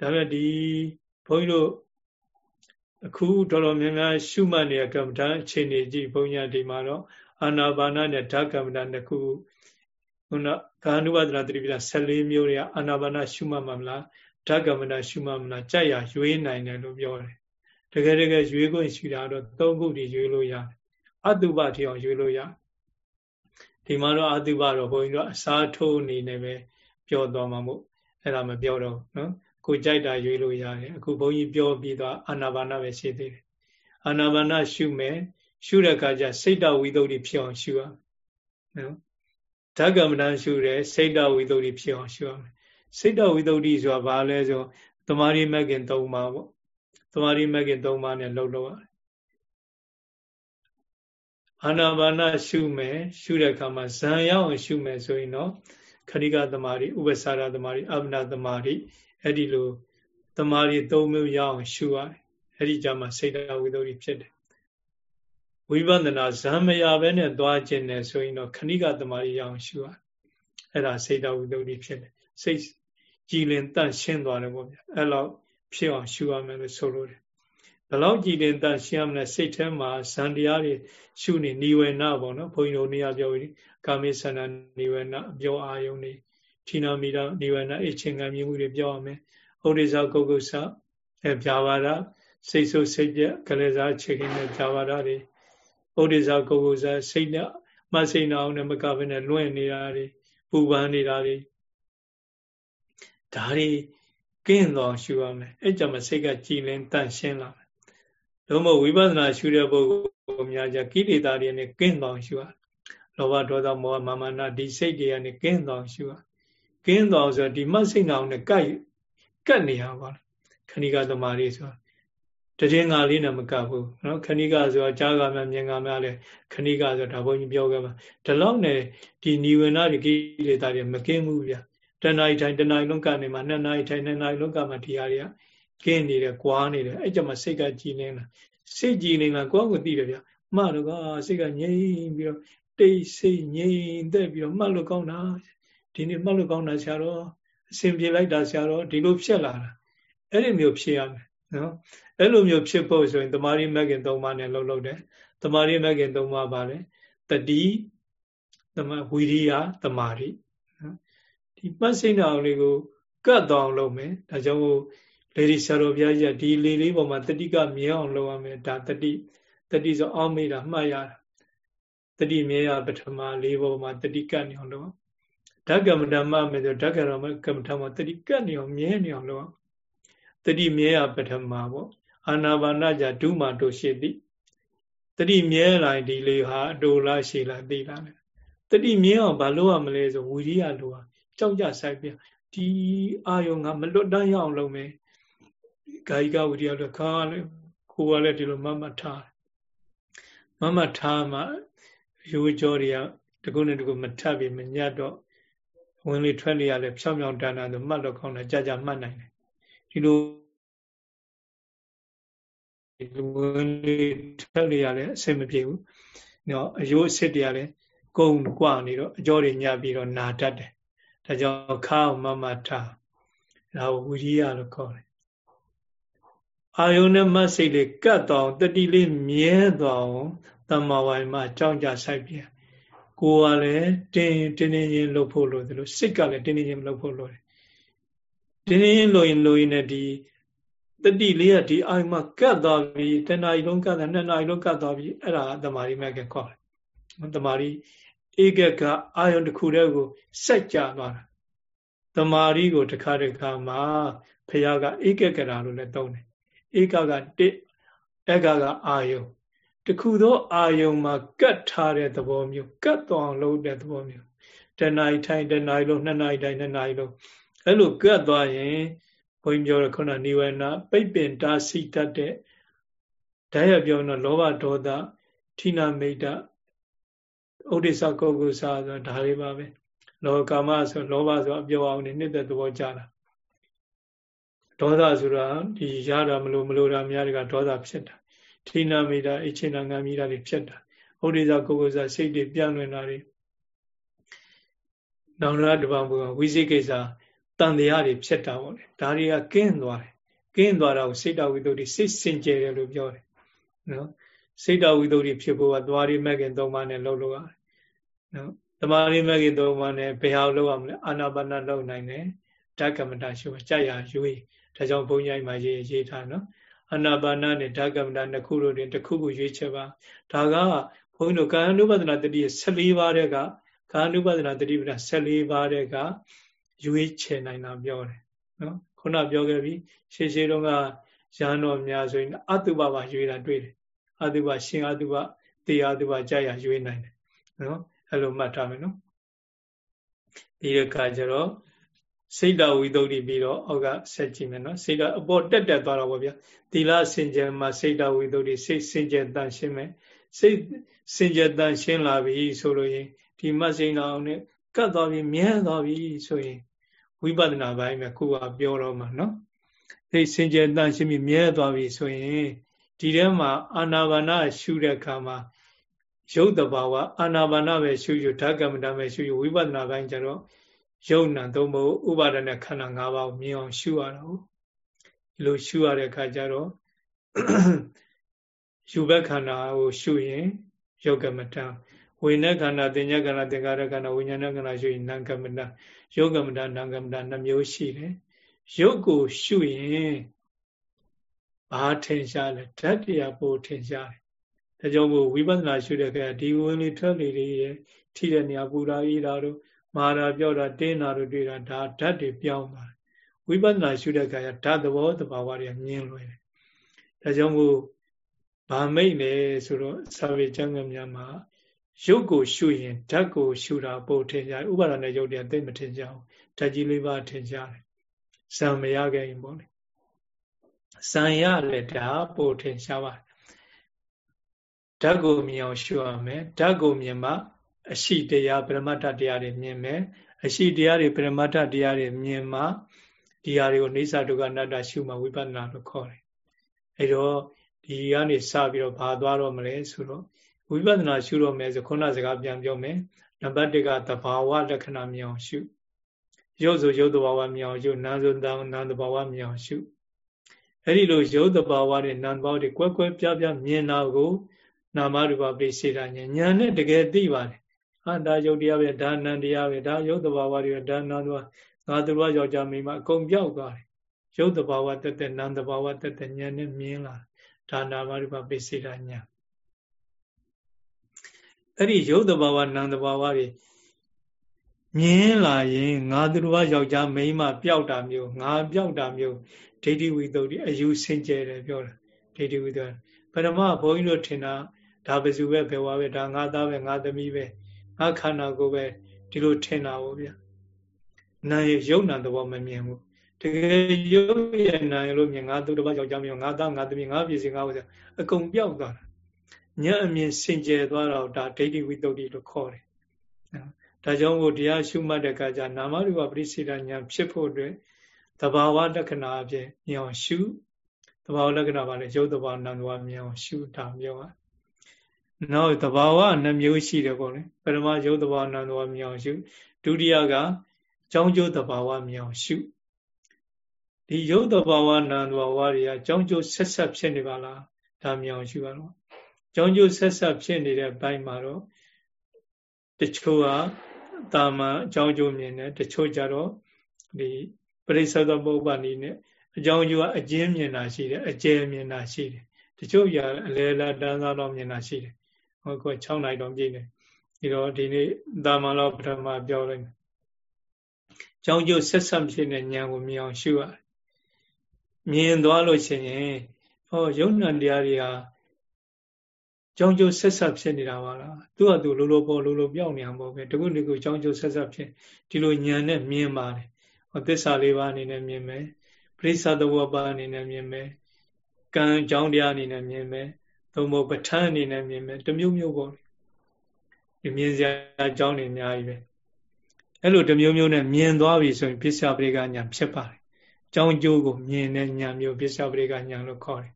ဒါပဲဒီဘုန်းကြီးတို့အခုတော်တော်များများရှုမှတ်နေတဲ့ကမ္မဋ္ဌာန်းအခြေအနေကြည့်ဘုန်းကြီးဒီမှာတော့အာနာပါနနဲ့ဓာတ်ကမ္မဋ္ဌာန်းတစ်ခု ခုနကာနုဝဒနာတိပိဋက14မျိုးတွေကအာနာပါနရှုမှတ်မှာမလားဓာတ်ကမ္မဋ္ဌာန်းရှုမှတ်မလားကြိုက်ရရွေးနိုင်တယ်လို့ပြောတယ်တကယ်တကယ်ရွေးခွင့်ရှိတာတော့သုံးခုတည်းရွေးလို့ရတယ်အတုပတိအောင်ရွေးလို့ရဒီမှာတော့အတုပတော့ဘုန်းကြီးတို့အစားထိုးအနေနဲ့ပဲပြောသွားမှာမို့အဲ့ဒါမပြောတော့နော်ကိုကြိုက်တာရွေးလို့ရတယ်အခုဘုန်းကြီးပြောပြီးတော့အာနာပါနပဲရှိသေးတယ်အာနာပါနရှုမယ်ရှုတဲ့အခါကျစိတ်တဝိသုဒ္ဓိဖြစ်အောင်ရှုရမယ်နော် ဓကမ္မဋရှုတယ်စိတ်တဝိသုဒ္ဓိဖြစ်အောင်ရှုရမယ်စိတ်တဝိသုဒ္ဓိဆိုတာဘာလဲဆိုသမာဓိမဂ်ကင်၃ပါးပေါ့သမာဓိမဂ်ကင်၃ပါးနဲ့လှုပ်လို့ရတယ်အာနာပါနရှုမယ်ရှုတဲ့အခါမှာဇံရောက်အောင်ရှုမယ်ဆိုရင်တော့ခဏိကသမာဓိဥပ္ပစာရသမာဓိအပ္ပနာသမာဓိအဲ့ဒီလိုသမာဓိ၃မျိုးရအောင်ရှုရတယ်အဲ့ဒီကြမှာစိတ်တဝိသုဒ္ဓိဖြစ်တယ် ဝိပဿနာဇံမရဘဲနဲ့သွားခြင်းနဲ့ဆိုရင်တော့ခဏိကသမารိရအောင်ရှုရအဲ့ဒါစိတ်တဝိသုဒ္ဓိဖြစ်တယ်စိတ်ကြည်လင်တန့်ရှင်းသွားတယ်ပေါ့ဗျအဲ့လောက်ဖြစ်အောင်ရှုရမယ်လို့ဆိုလိုတယ်ဘလောက်ကြည်လင်တန့်ရှင်းရမလဲစိတ်ထဲမှာဇံတရားတွေရှုနေနိဝေနပေါ့နော်ဘုန်းကြီးတို့နေရာပြောပြီးကာမိဆန္ဒနိဝေနအပြောအာယုန်နေဌိနာမိတာနိဝေနအချင်းခံမြမှုတွေပြောရမယ်ဩရိဇကုတ်ကုဆအဲပြာပါဒစိတ်ဆိုးစိတ်ပြက်ကလေးစားခြေခင်းနဲ့ပြာပါဒတွေ ဩရိဇကုတ်ကုဆစိတ်နဲ့မစိတ်နာအောင်နဲ့မကဘဲနဲ့လွင့်နေတာတွေပူပန်နေတာတွေဒါတွေကင်းတော်ရှုရမယ်အဲ့ကြမှာစိတ်ကကြည်လင်တန့်ရှင်းလာမယ်တို့မဝိပဿနာရှုတဲ့ပုဂ္ဂိုလ်များကြကိလေသာတွေနဲ့ကင်းတော်ရှုရလောဘဒေါသမောဟမာမနာဒီစိတ်တွေကနေကင်းတော်ရှုရကင်းတော်ဆိုဒီမစိတ်နာအောင်နဲ့ကပ်ကတ်နေရပါလားခဏိကသမารီဆိုတ ည်ငါလေးနဲ့မကပ်ဘူးနော်ခဏိကဆိုကြားကမှမြင်ကမှလည်းခဏိကဆိုဒါဘုန်းကြီးပြောခဲ့ပါဒီလောက်နဲ့ဒီနိဝေနတွေကိလေသာတွေမကင်းဘူးဗျာတဏှာထိုင်တဏှာလုံးကနေမှနှစ်နာရီထိုင်နှစ်နာရီလုံးကမှဒီဟာတွေကကင်းနေတယ်၊ကွာနေတယ်အဲ့ကြမှာစိတ်ကကြည်နေတာစိတ်ကြည်နေတာကိုယ့်ကိုသိတယ်ဗျမှတော့ကစိတ်ကငြိမ်ပြီးတော့တိတ်စိတ်ငြိမ်သက်ပြီးတော့မှတ်လို့ကောင်းတာဒီနေ့မှတ်လို့ကောင်းတာဆရာတော်အစဉ်ပြေလိုက်တာဆရာတော်ဒီလိုဖြစ်လာတာအဲ့ဒီမျိုးဖြစ်ရမယ်နော် အဲ့လိုမျိုးဖြစ်ဖို့ဆိုရင်တမာရီမဂ်ကင်၃ပါးနဲ့လှုပ်လှုပ်တယ်တမာရီမဂ်ကင်၃ပါးပါလေတတိသမဝီရိယတမာရီဒီပတ်စိတ်နာအောင်လေးကိုကတ်တော်အောင်လုပ်မယ်ဒါကြောင့်မို့လေဒီဆရာတော်ဘုရားကြီးကဒီလေလေးပေါ်မှာတတိကမြဲအောင်လုပ်ရမယ်ဒါတတိတတိဆိုအောင်းမိတာမှတ်ရတာတတိမြဲရပထမလေးပေါ်မှာတတိကတ်နေအောင်လုပ်ဓကမ္မဓမ္မမယ်ဆိုဓကရမကမ္မထမှာတတိကတ်နေအောင်မြဲနေအောင်လုပ်တတိမြဲရပထမပေါ့ အာနာပါနကြဒုမာတို့ရှိသည်တတိမြဲလာဒီလေးဟာအတူလားရှိလားသိလားတတိမြဲအောင်ဘာလို့ရမလဲဆိုဝီရိယလိုဟာကြောက်ကြဆိုင်ပြဒီအာယုံကမလွတ်တမ်းရအောင်လုပ်မယ်ကာယကဝိရိယလည်းခါလည်းကိုယ်ကလည်းဒီလိုမမထားမမထားမှရိုးကြောတွေကတကုနဲ့တကုမထပ်ပြီးမညတ်တော့ဝင်လေထွက်လေရလဲဖြောင်းဖြောင်းတန်းတန်းဆိုမှတ်တော့ကောင်းတယ်ကြာကြာမှတ်နိုင်တယ်ဒီလို ဝင်လေထွက်လေရလဲအဆင်မပြေဘူးနော်အယိုးအစ်စ်တွေကလည်းကုန်းကွနေတော့အကြောတွေညပြီးတော့နာတတ်တယ်ဒါကြောင့်ခါအောင်မမထားဒါကိုဝိရိယလို့ခေါ်တယ်အာယုန်နဲ့မစိတ်လေးကတ်တော့တတိလေးမြဲတော့တမ္မာဝိုင်မှာကြောင်းကြဆိုင်ပြန်ကိုယ်ကလည်းတင်းတင်းတင်းချင်းလှုပ်ဖို့လို့ဒီလိုစိတ်ကလည်းတင်းတင်းချင်းလှုပ်ဖို့လို့တယ်တင်းတင်းချင်းလှုပ်ရင်လှုပ်ရင်လည်းဒီ တတိလေးကဒီအာယုန်မှာကတ်သွားပြီတဏှာကြီးလုံးကတ်တာနှစ်နာရီလုံးကတ်သွားပြီအဲ့ဒါတမာရီမဲ့ကခေါ်တယ်တမာရီဧကကအာယုန်တစ်ခုတည်းကိုစက်ကြသွားတာတမာရီကိုတစ်ခါတစ်ခါမှာဖះကဧကကရာလို့လည်းသုံးတယ်ဧကကတစ်ဧကကအာယုန်တခုသောအာယုံမှာကတ်ထားတဲ့သဘောမျိုးကတ်တော်အောင်လုပ်တဲ့သဘောမျိုးတဏှာထိုင်တဏှာလုံးနှစ်နာရီတိုင်းနှစ်နာရီလုံးအဲ့လိုကတ်သွားရင် ဘုန်းကြီးပြောတဲ့ခုနနိဝေနပိတ်ပင်တာစီတတ်တဲ့ဓာတ်ရပြောတော့လောဘဒေါသဌိနာမိတ်တဥဒိစ္စကုတ်ကုစာဆိုဒါလေးပါပဲလောကာမဆိုလောဘဆိုအပြောအောင်နေနှစ်သက်သဘောကြတာဒေါသဆိုတာဒီရတာမလို့မလို့တာများတွေကဒေါသဖြစ်တာဌိနာမိတာအချင်းနာငံမိတာတွေဖြစ်တာဥဒိစ္စကုတ်ကုစာစိတ်တွေပြန့်လွင်တာတွေနောင်ရတပံဘုံဝိသိကိစ္စ တန်တရားတွေဖြစ်တာပေါ့လေဒါတွေကကင်းသွားတယ်ကင်းသွားတာကိုစိတ်တဝိတ္တုစိတ်စင်ကြယ်တယ်လို့ပြောတယ်နော်စိတ်တဝိတ္တုဖြစ်ဖို့ကသွားရိမဲ့ခင်သုံးပါးနဲ့လှုပ်လို့ရတယ်နော်တမာရိမဲ့ခင်သုံးပါးနဲ့ဘယ်ဟာလှုပ်ရမလဲအာနာပါနလှုပ်နိုင်တယ်ဓကမတရှုကြရရွေးဒါကြောင့်ဘုန်းကြီးမှာရေးရေးထားနော်အာနာပါနနဲ့ဓကမတနှစ်ခုတို့တွင်တစ်ခုခုရွေးချက်ပါဒါကဘုန်းကြီးတို့ကာယ ानु ပဒနာတတိ14ပါးတဲ့ကကာယ ानु ပဒနာတတိပဒ14ပါးတဲ့က ရွေးချယ်နိုင်တာပြောတယ်နော်ခုနပြောခဲ့ပြီရှေးရှေးတုန်းကရဟန်းတော်များဆိုရင်အတုပပါရွေးတာတွေ့တယ်အတုပရှင်အတုပတေအတုပကြာရရွေးနိုင်တယ်နော်အဲ့လိုမှတ်ထားမယ်နော်ဒီအခါကျတော့စိတ်တော်ဝိသုဒ္ဓိပြီးတော့အောက်ကဆက်ကြည့်မယ်နော်စိတ်တော်အပေါ်တက်တက်သွားတော့ဗောဗျာသီလစင်ကြယ်မှာစိတ်တော်ဝိသုဒ္ဓိစိတ်စင်ကြယ်တန်ရှင်းမယ်စိတ်စင်ကြယ်တန်ရှင်းလာပြီဆိုလို့ရင်ဒီမတ်စိန်တော်နဲ့ကတ်သွားပြီမြဲသွားပြီဆိုရင် ဝိပဿနာပိုင်းမှာခုကပြောတော့မှာနော်စိတ်စင်ကြယ်တန်ရှင်းပြီးမြဲသွားပြီဆိုရင်ဒီထဲမှာအာနာပါနရှုတဲ့အခါမှာရုပ်တဘာဝအာနာပါနပဲရှုယူဓကမ္မတာပဲရှုယူဝိပဿနာပိုင်းကျတော့ယုံနာသုံးဖို့ဥပါဒณะခန္ဓာ၅ပါးကိုမြင်အောင်ရှုရတာဟုတ်ဒီလိုရှုရတဲ့အခါကျတော့ယူဘက်ခန္ဓာကိုရှုရင်ယောဂမတံဝိညာဉ်ခန္ဓာသင်္ညခန္ဓာသင်္ကာရခန္ဓာဝိညာဉ်ခန္ဓာရှုရင်နာကမတံ ယောဂမတံနာကမတံနှမျိုးရှိတယ်ရုပ်ကိုရှုရင်ဘာထင်ရှားလဲဓာတ်တရားပိုထင်ရှားတယ်ဒါကြောင့်မို့ဝိပဿနာရှုတဲ့အခါဒီဝင်လေထွက်လေတွေထိတဲ့နေရာပူရာအေးတာတို့မာရာပြောတာတင်းတာတို့တွေ့တာဒါဓာတ်တွေပြောင်းပါတယ်ဝိပဿနာရှုတဲ့အခါကျဓာတ်သဘောတဘာဝတွေမြင်လွယ်တယ်ဒါကြောင့်မို့ဗာမိတ်လေဆိုတော့စာပေကျမ်းဂန်များမှာ ရုပ်ကိုရှုရင်ဓာတ်ကိုရှုတာပို့ထင်ကြတယ်ဥပါဒနဲ့ရုပ်တွေကသိမထင်ကြဘူးဓာတ်ကြီးလေးပါထင်ကြတယ်ဇံမရခဲ့ရင်ပေါ့လေဇံရလည်းဒါပို့ထင်ရှားပါတယ်ဓာတ်ကိုမြင်အောင်ရှုရမယ်ဓာတ်ကိုမြင်မှအရှိတရားပရမတ္ထတရားတွေမြင်မယ်အရှိတရားတွေပရမတ္ထတရားတွေမြင်မှဒီဟာတွေကိုနေသဒုက္ခအနတ္တရှုမှဝိပဿနာလို့ခေါ်တယ်အဲတော့ဒီကနေစပြီးတော့ဘာသွားတော့မလဲဆိုတော့ ဝိပဿနာရှုတော့မယ်ဆိုခုနစကားပြန်ပြောမယ်နံပါတ်1ကသဘာဝလက္ခဏာမြင်အောင်ရှုရုပ်ဆိုရုပ်သဘာဝမြင်အောင်ရှုနာမ်ဆိုနာမ်သဘာဝမြင်အောင်ရှုအဲ့ဒီလိုရုပ်သဘာဝတွေနာမ်သဘာဝတွေကွဲကွဲပြားပြားမြင်တာကိုနာမရူပပိစေတာဉာဏ်ဉာဏ်နဲ့တကယ်သိပါတယ်ဟာဒါယုတ်တရားပဲဒါနံတရားပဲဒါယုတ်တဘာဝတွေဒါနံသွားငါသူတော်ယောက်ျားမိန်းမအကုန်ပြောက်သွားတယ်ယုတ်တဘာဝတက်တဲ့နံတဘာဝတက်တဲ့ဉာဏ်နဲ့မြင်လာဒါနာမရူပပိစိတာဉာဏ် အဲ့ဒီယုတ်တဘာဝနံတဘာဝတွေမြင်လာရင်ငါသူတော်ယောက်ျားမိန်းမပျောက်တာမျိုးငါပျောက်တာမျိုးဒိဋ္ဌိဝိသုဒ္ဓိအယူစင်ကြယ်တယ်ပြောတာဒိဋ္ဌိဝိသုဒ္ဓပရမဘုန်းကြီးတို့ထင်တာဒါပစုပဲဘယ်ဝါပဲဒါငါသားပဲငါသမီးပဲငါခန္ဓာကိုယ်ပဲဒီလိုထင်တာပေါ့ဗျာနာရယုံနာသဘောမမြင်ဘူးတကယ်ယုံရဲ့နာရလို့မြင်ငါသူတစ်ပါးယောက်ျားမျိုးငါသားငါသမီးငါပြည်စီငါဥစ္စာအကုန်ပြောက်သွားတာ ညအမြင်စင်ကြယ်သွားတော့ဒါဒိဋ္ဌိဝိတ္တုလို့ခေါ်တယ်ဒါကြောင့်မို့တရားရှုမှတ်တဲ့အခါကျနာမရူပပရိစ္ဆေဒညာဖြစ်ဖို့အတွက်သဘာဝလက္ခဏာအပြင်မြင်အောင်ရှုသဘာဝလက္ခဏာပါလေရုပ်သဘာဝနာမ်သဘာဝမြင်အောင်ရှုတာပြောတာနောက်သဘာဝနှမျိုးရှိတယ်ပေါ့လေပရမယုတ်သဘာဝနံသဘာဝမြောင်ရှုဒုတိယကကြောင်းကျိုးသဘာဝမြောင်ရှုဒီယုတ်သဘာဝနံသဘာဝတွေကကြောင်းကျိုးဆက်ဆက်ဖြစ်နေပါလားဒါမြောင်ရှုရတော့ ကြောင်းကျိုးဆက်ဆက်ဖြစ်နေတဲ့ဘိုင်းမှာတော့တချို့ကတာမန်အကြောင်းကျိုးမြင်တယ်တချို့ကြတော့ဒီပရိစ္ဆေသပုပ္ပဏီနဲ့အကြောင်းကျိုးကအကျဉ်းမြင်တာရှိတယ်အကျယ်မြင်တာရှိတယ်တချို့ရအလဲလာတန်းစားတော့မြင်တာရှိတယ်ဟောက6နိုင်တော့ပြည့်နေဒီတော့ဒီနေ့တာမန်တော့ပထမပြောလိုက်မယ်။ကြောင်းကျိုးဆက်ဆက်ဖြစ်တဲ့ဉာဏ်ကိုမြင်အောင်ရှုရတယ်။မြင်သွားလို့ရှိရင်ဟောယုံနံတရားတွေဟာ ကြောင်းကျိုးဆက်ဆက်ဖြစ်နေတာပါလား။သူ့ဟာသူလိုလိုပေါ်လိုလိုပြောင်းနေအောင်ပေါ့ပဲ။တကုတကုကြောင်းကျိုးဆက်ဆက်ဖြစ်ဒီလိုဉာဏ်နဲ့မြင်ပါတယ်။ဟောသစ္စာလေးပါးအနေနဲ့မြင်မယ်။ပရိစ္ဆသဘောပါအနေနဲ့မြင်မယ်။ကံကြောင်းတရားအနေနဲ့မြင်မယ်သုံးဖို့ပဋ္ဌာန်းအနေနဲ့မြင်မယ်တမျိုးမျိုးပေါ့ဒီမြင်စရာအကြောင်းတွေအများကြီးပဲအဲ့လိုတမျိုးမျိုးနဲ့မြင်သွားပြီဆိုရင်ပစ္စယပရိကညာဖြစ်ပါတယ်အကြောင်းကျိုးကိုမြင်တဲ့ညာမျိုးပစ္စယပရိကညာလို့ခေါ်တယ်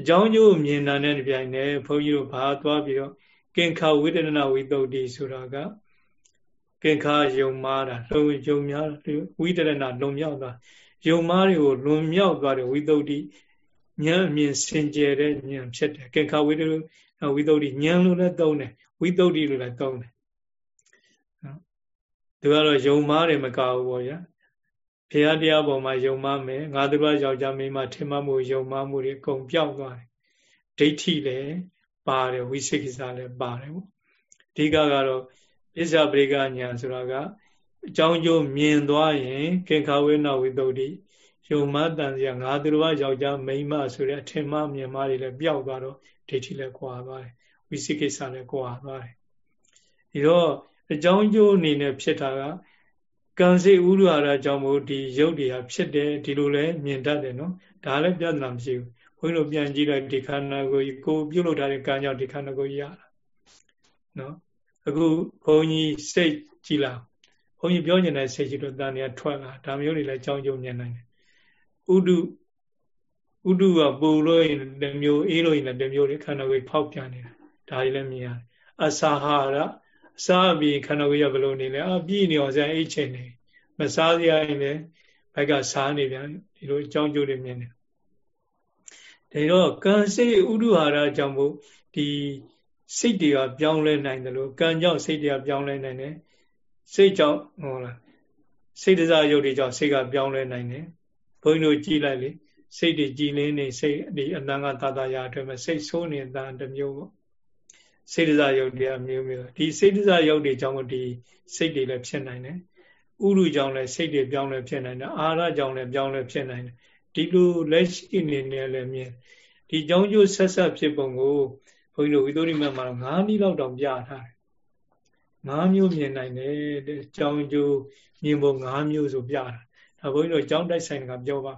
အကြောင်းကျိုးမြင်တာနဲ့ပြိုင်တယ်ဘုန်းကြီးတို့ဘာသွားပြီးတော့ကင်္ခဝိတ္တနာဝိတုဒ္ဓိဆိုတာကကင်္ခာယုံမာတာလုံယုံများဝိတရဏလွန်မြောက်သွားယုံမာတွေကိုလွန်မြောက်သွားတဲ့ဝိသုဒ္ဓိဉာဏ်အမြင်စင်ကြယ်တဲ့ဉာဏ်ဖြစ်တယ်ကင်္ခာဝိတရဝိသုဒ္ဓိဉာဏ်လို့လည်းသုံးတယ်ဝိသုဒ္ဓိလို့လည်းသုံးတယ်သူကတော့ယုံမာတယ်မကဘူးပေါ့ဗျာ ဘုရားတရားပေါ်မှာယုံမာမယ်ငါတို့ကယောက်ျားမိန်းမထင်မှမှုယုံမာမှုတွေအကုန်ပြောက်သွားတယ်ဒိဋ္ဌိလည်းပါတယ်ဝိသိကိစ္စလည်းပါတယ်ပေါ့အဓိကကတော့ပစ္စယပရိကညာဆိုတာကအကြောင်းကျိုးမြင်သွားရင်ကေခဝေနဝိတုဒ္ဓိယုံမတန်စရာငါသူတော်ယောက်ျားမိန်းမဆိုတဲ့အထင်မှားမြင်မှားတွေလည်းပျောက်သွားတော့ဒိဋ္ဌိလည်းကွာသွားတယ်ဝိသိကိစ္စလည်းကွာသွားတယ်ဒီတော့အကြောင်းကျိုးအနေနဲ့ဖြစ်တာက ကံစိဥရဟာရကြောင့်မို့ဒီရုပ်တွေကဖြစ်တယ်ဒီလိုလဲမြင်တတ်တယ်နော်ဒါလည်းပြဿနာမရှိဘူးဘုန်းကြီးတို့ပြန်ကြည့်လိုက်ဒီခန္ဓာကိုယ်ကိုပြုတ်လို့ထားတဲ့ကံကြောင့်ဒီခန္ဓာကိုယ်ရတာနော်အခုဘုန်းကြီးစိတ်ကြည်လာဘုန်းကြီးပြောနေတဲ့စိတ်ကြီးတို့တန်တရားထွက်လာဒါမျိုးတွေလည်းကြောင်းကျုံမြင်နိုင်တယ်ဥဒုဥဒုကပူလို့ရင်တမျိုးအေးလို့ရင်လည်းတမျိုးတွေခန္ဓာကိုယ်ဖောက်ပြန်နေတာဒါတွေလည်းမြင်ရတယ်အစာဟာရအ စာပြီးခန္ဓာကိုယ်ရဘလို့နေလဲအပြည့်နေအောင်စမ်းအိတ်ချိန်နေမစားရရင်လည်းဘက်ကစားနေပြန်ဒီလိုအကြောင်းကျိုးတွေမြင်တယ်ဒါတော့ကံစိတ်ဥဒုဟာရကြောင့်မို့ဒီစိတ်တွေကပြောင်းလဲနိုင်တယ်လို့ကံကြောင့်စိတ်တွေကပြောင်းလဲနိုင်တယ်စိတ်ကြောင့်ဟုတ်လားစိတ်တစားရုပ်တွေကြောင့်စိတ်ကပြောင်းလဲနိုင်တယ်ဘုန်းကြီးတို့ကြည်လိုက်လေစိတ်တွေကြည်လင်းနေစိတ်ဒီအတန်ကသာသာရအတွက်မဲ့စိတ်ဆိုးနေတာတမျိုးပေါ့ စိတ်တစားရုပ်တွေကမျိုးမျိုးဒီစိတ်တစားရုပ်တွေကြောင့်ဒီစိတ်တွေလည်းဖြစ်နိုင်တယ်ဥရုကြောင့်လည်းစိတ်တွေပြောင်းလဲဖြစ်နိုင်တယ်အာရကြောင့်လည်းပြောင်းလဲဖြစ်နိုင်တယ်ဒီလိုလက်ရှိအနေနဲ့လည်းမြင်ဒီကြောင်းကျိုးဆက်ဆက်ဖြစ်ပုံကိုဘုန်းကြီးတို့ဝိသုရိမမှာ9နည်းလောက်တောင်ပြထားတယ်9မျိုးမြင်နိုင်တယ်တဲ့ကြောင်းကျိုးမြင်ပုံ9မျိုးဆိုပြတာဒါဘုန်းကြီးတို့ကြောင်းတိုက်ဆိုင်ကပြောပါ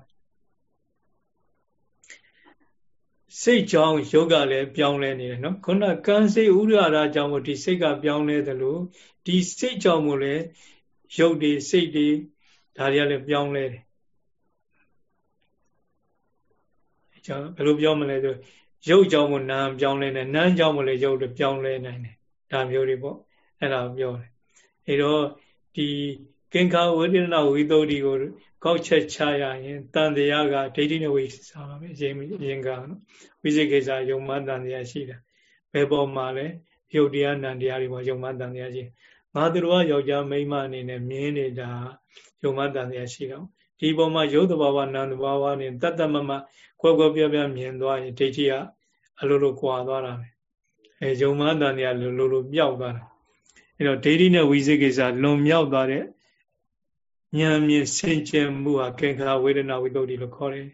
စိတ်ကြောင့်ယောဂလည်းပြောင်းလဲနေတယ်နော်ခုနကံစိတ်ဥရရာကြောင့်မို့ဒီစိတ်ကပြောင်းလဲတယ်လို့ဒီစိတ်ကြောင့်မို့လဲရုပ်တွေစိတ်တွေဒါတွေကလည်းပြောင်းလဲတယ်ကြောင့်ဘယ်လိုပြောမလဲဆိုရုပ်ကြောင့်မနာပြောင်းလဲနေနာမ်ကြောင့်မလဲရုပ်တွေပြောင်းလဲနိုင်တယ်ဒါမျိုးတွေပေါ့အဲ့ဒါပြောတယ်အဲတော့ဒီကင်္ခာဝိဒနာဝိသုဒ္ဓိကို ကောက်ချက်ချရရင်တန်တရားကဒိဋ္ဌိနဲ့ဝိစာပါပဲအရင်ရင်ကနော်ဝိသေကိစ္စယုံမတန်တရားရှိတာဘယ်ပေါ်မှာလဲရုပ်တရားနံတရားတွေပေါ်ယုံမတန်တရားရှိငါတို့ကယောက်ျားမိန်းမအနေနဲ့မြင်နေတာယုံမတန်တရားရှိတော့ဒီပေါ်မှာယုတ်တဘာဝနံတဘာဝနဲ့တတ္တမမကွက်ကွက်ပြပြမြင်သွားရင်ဒိဋ္ဌိကအလိုလိုကွာသွားတာပဲအဲယုံမတန်တရားလိုလိုလိုမြောက်သွားတာအဲတော့ဒိဋ္ဌိနဲ့ဝိသေကိစ္စလွန်မြောက်သွားတဲ့ ဉာဏ်မြင်ဆင်ခြင်မှုဟာကေခရာဝေဒနာဝိသုဒ္ဓိလို့ခေါ်တယ်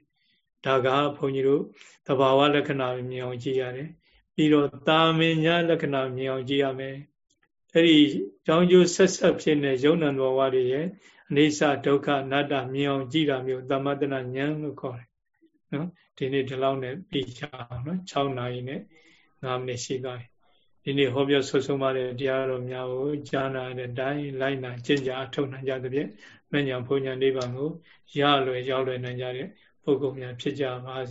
ဒါကဘုန်းကြီးတို့သဘာဝလက္ခဏာမြင်အောင်ကြည့်ရတယ်ပြီးတော့တာမင်ညာလက္ခဏာမြင်အောင်ကြည့်ရမယ်အဲ့ဒီကြောင်းကျိုးဆက်ဆက်ဖြစ်နေယုံနံတော်ဝါတွေရဲ့အနေဆဒုက္ခအနတ္တမြင်အောင်ကြည့်တာမျိုးသမတနာဉာဏ်လို့ခေါ်တယ်နော်ဒီနေ့ဒီလောက်နဲ့ပြီးကြအောင်နော်6နာရီနဲ့9မိနစ်ရှိသွားပြီဒီနေ့ဟောပြောဆွဆုံးပါတဲ့တရားတော်များကိုကြားနာတဲ့အတိုင်းလိုက်နာကျင့်ကြအထောက်နိုင်ကြသဖြင့် မဉ္ဇဉ်ဘုံညာနိဗ္ဗာန်ကိုရလွယ်ရောက်လွယ်နိုင်ကြတဲ့ပုဂ္ဂိုလ်များဖြစ်ကြပါစေ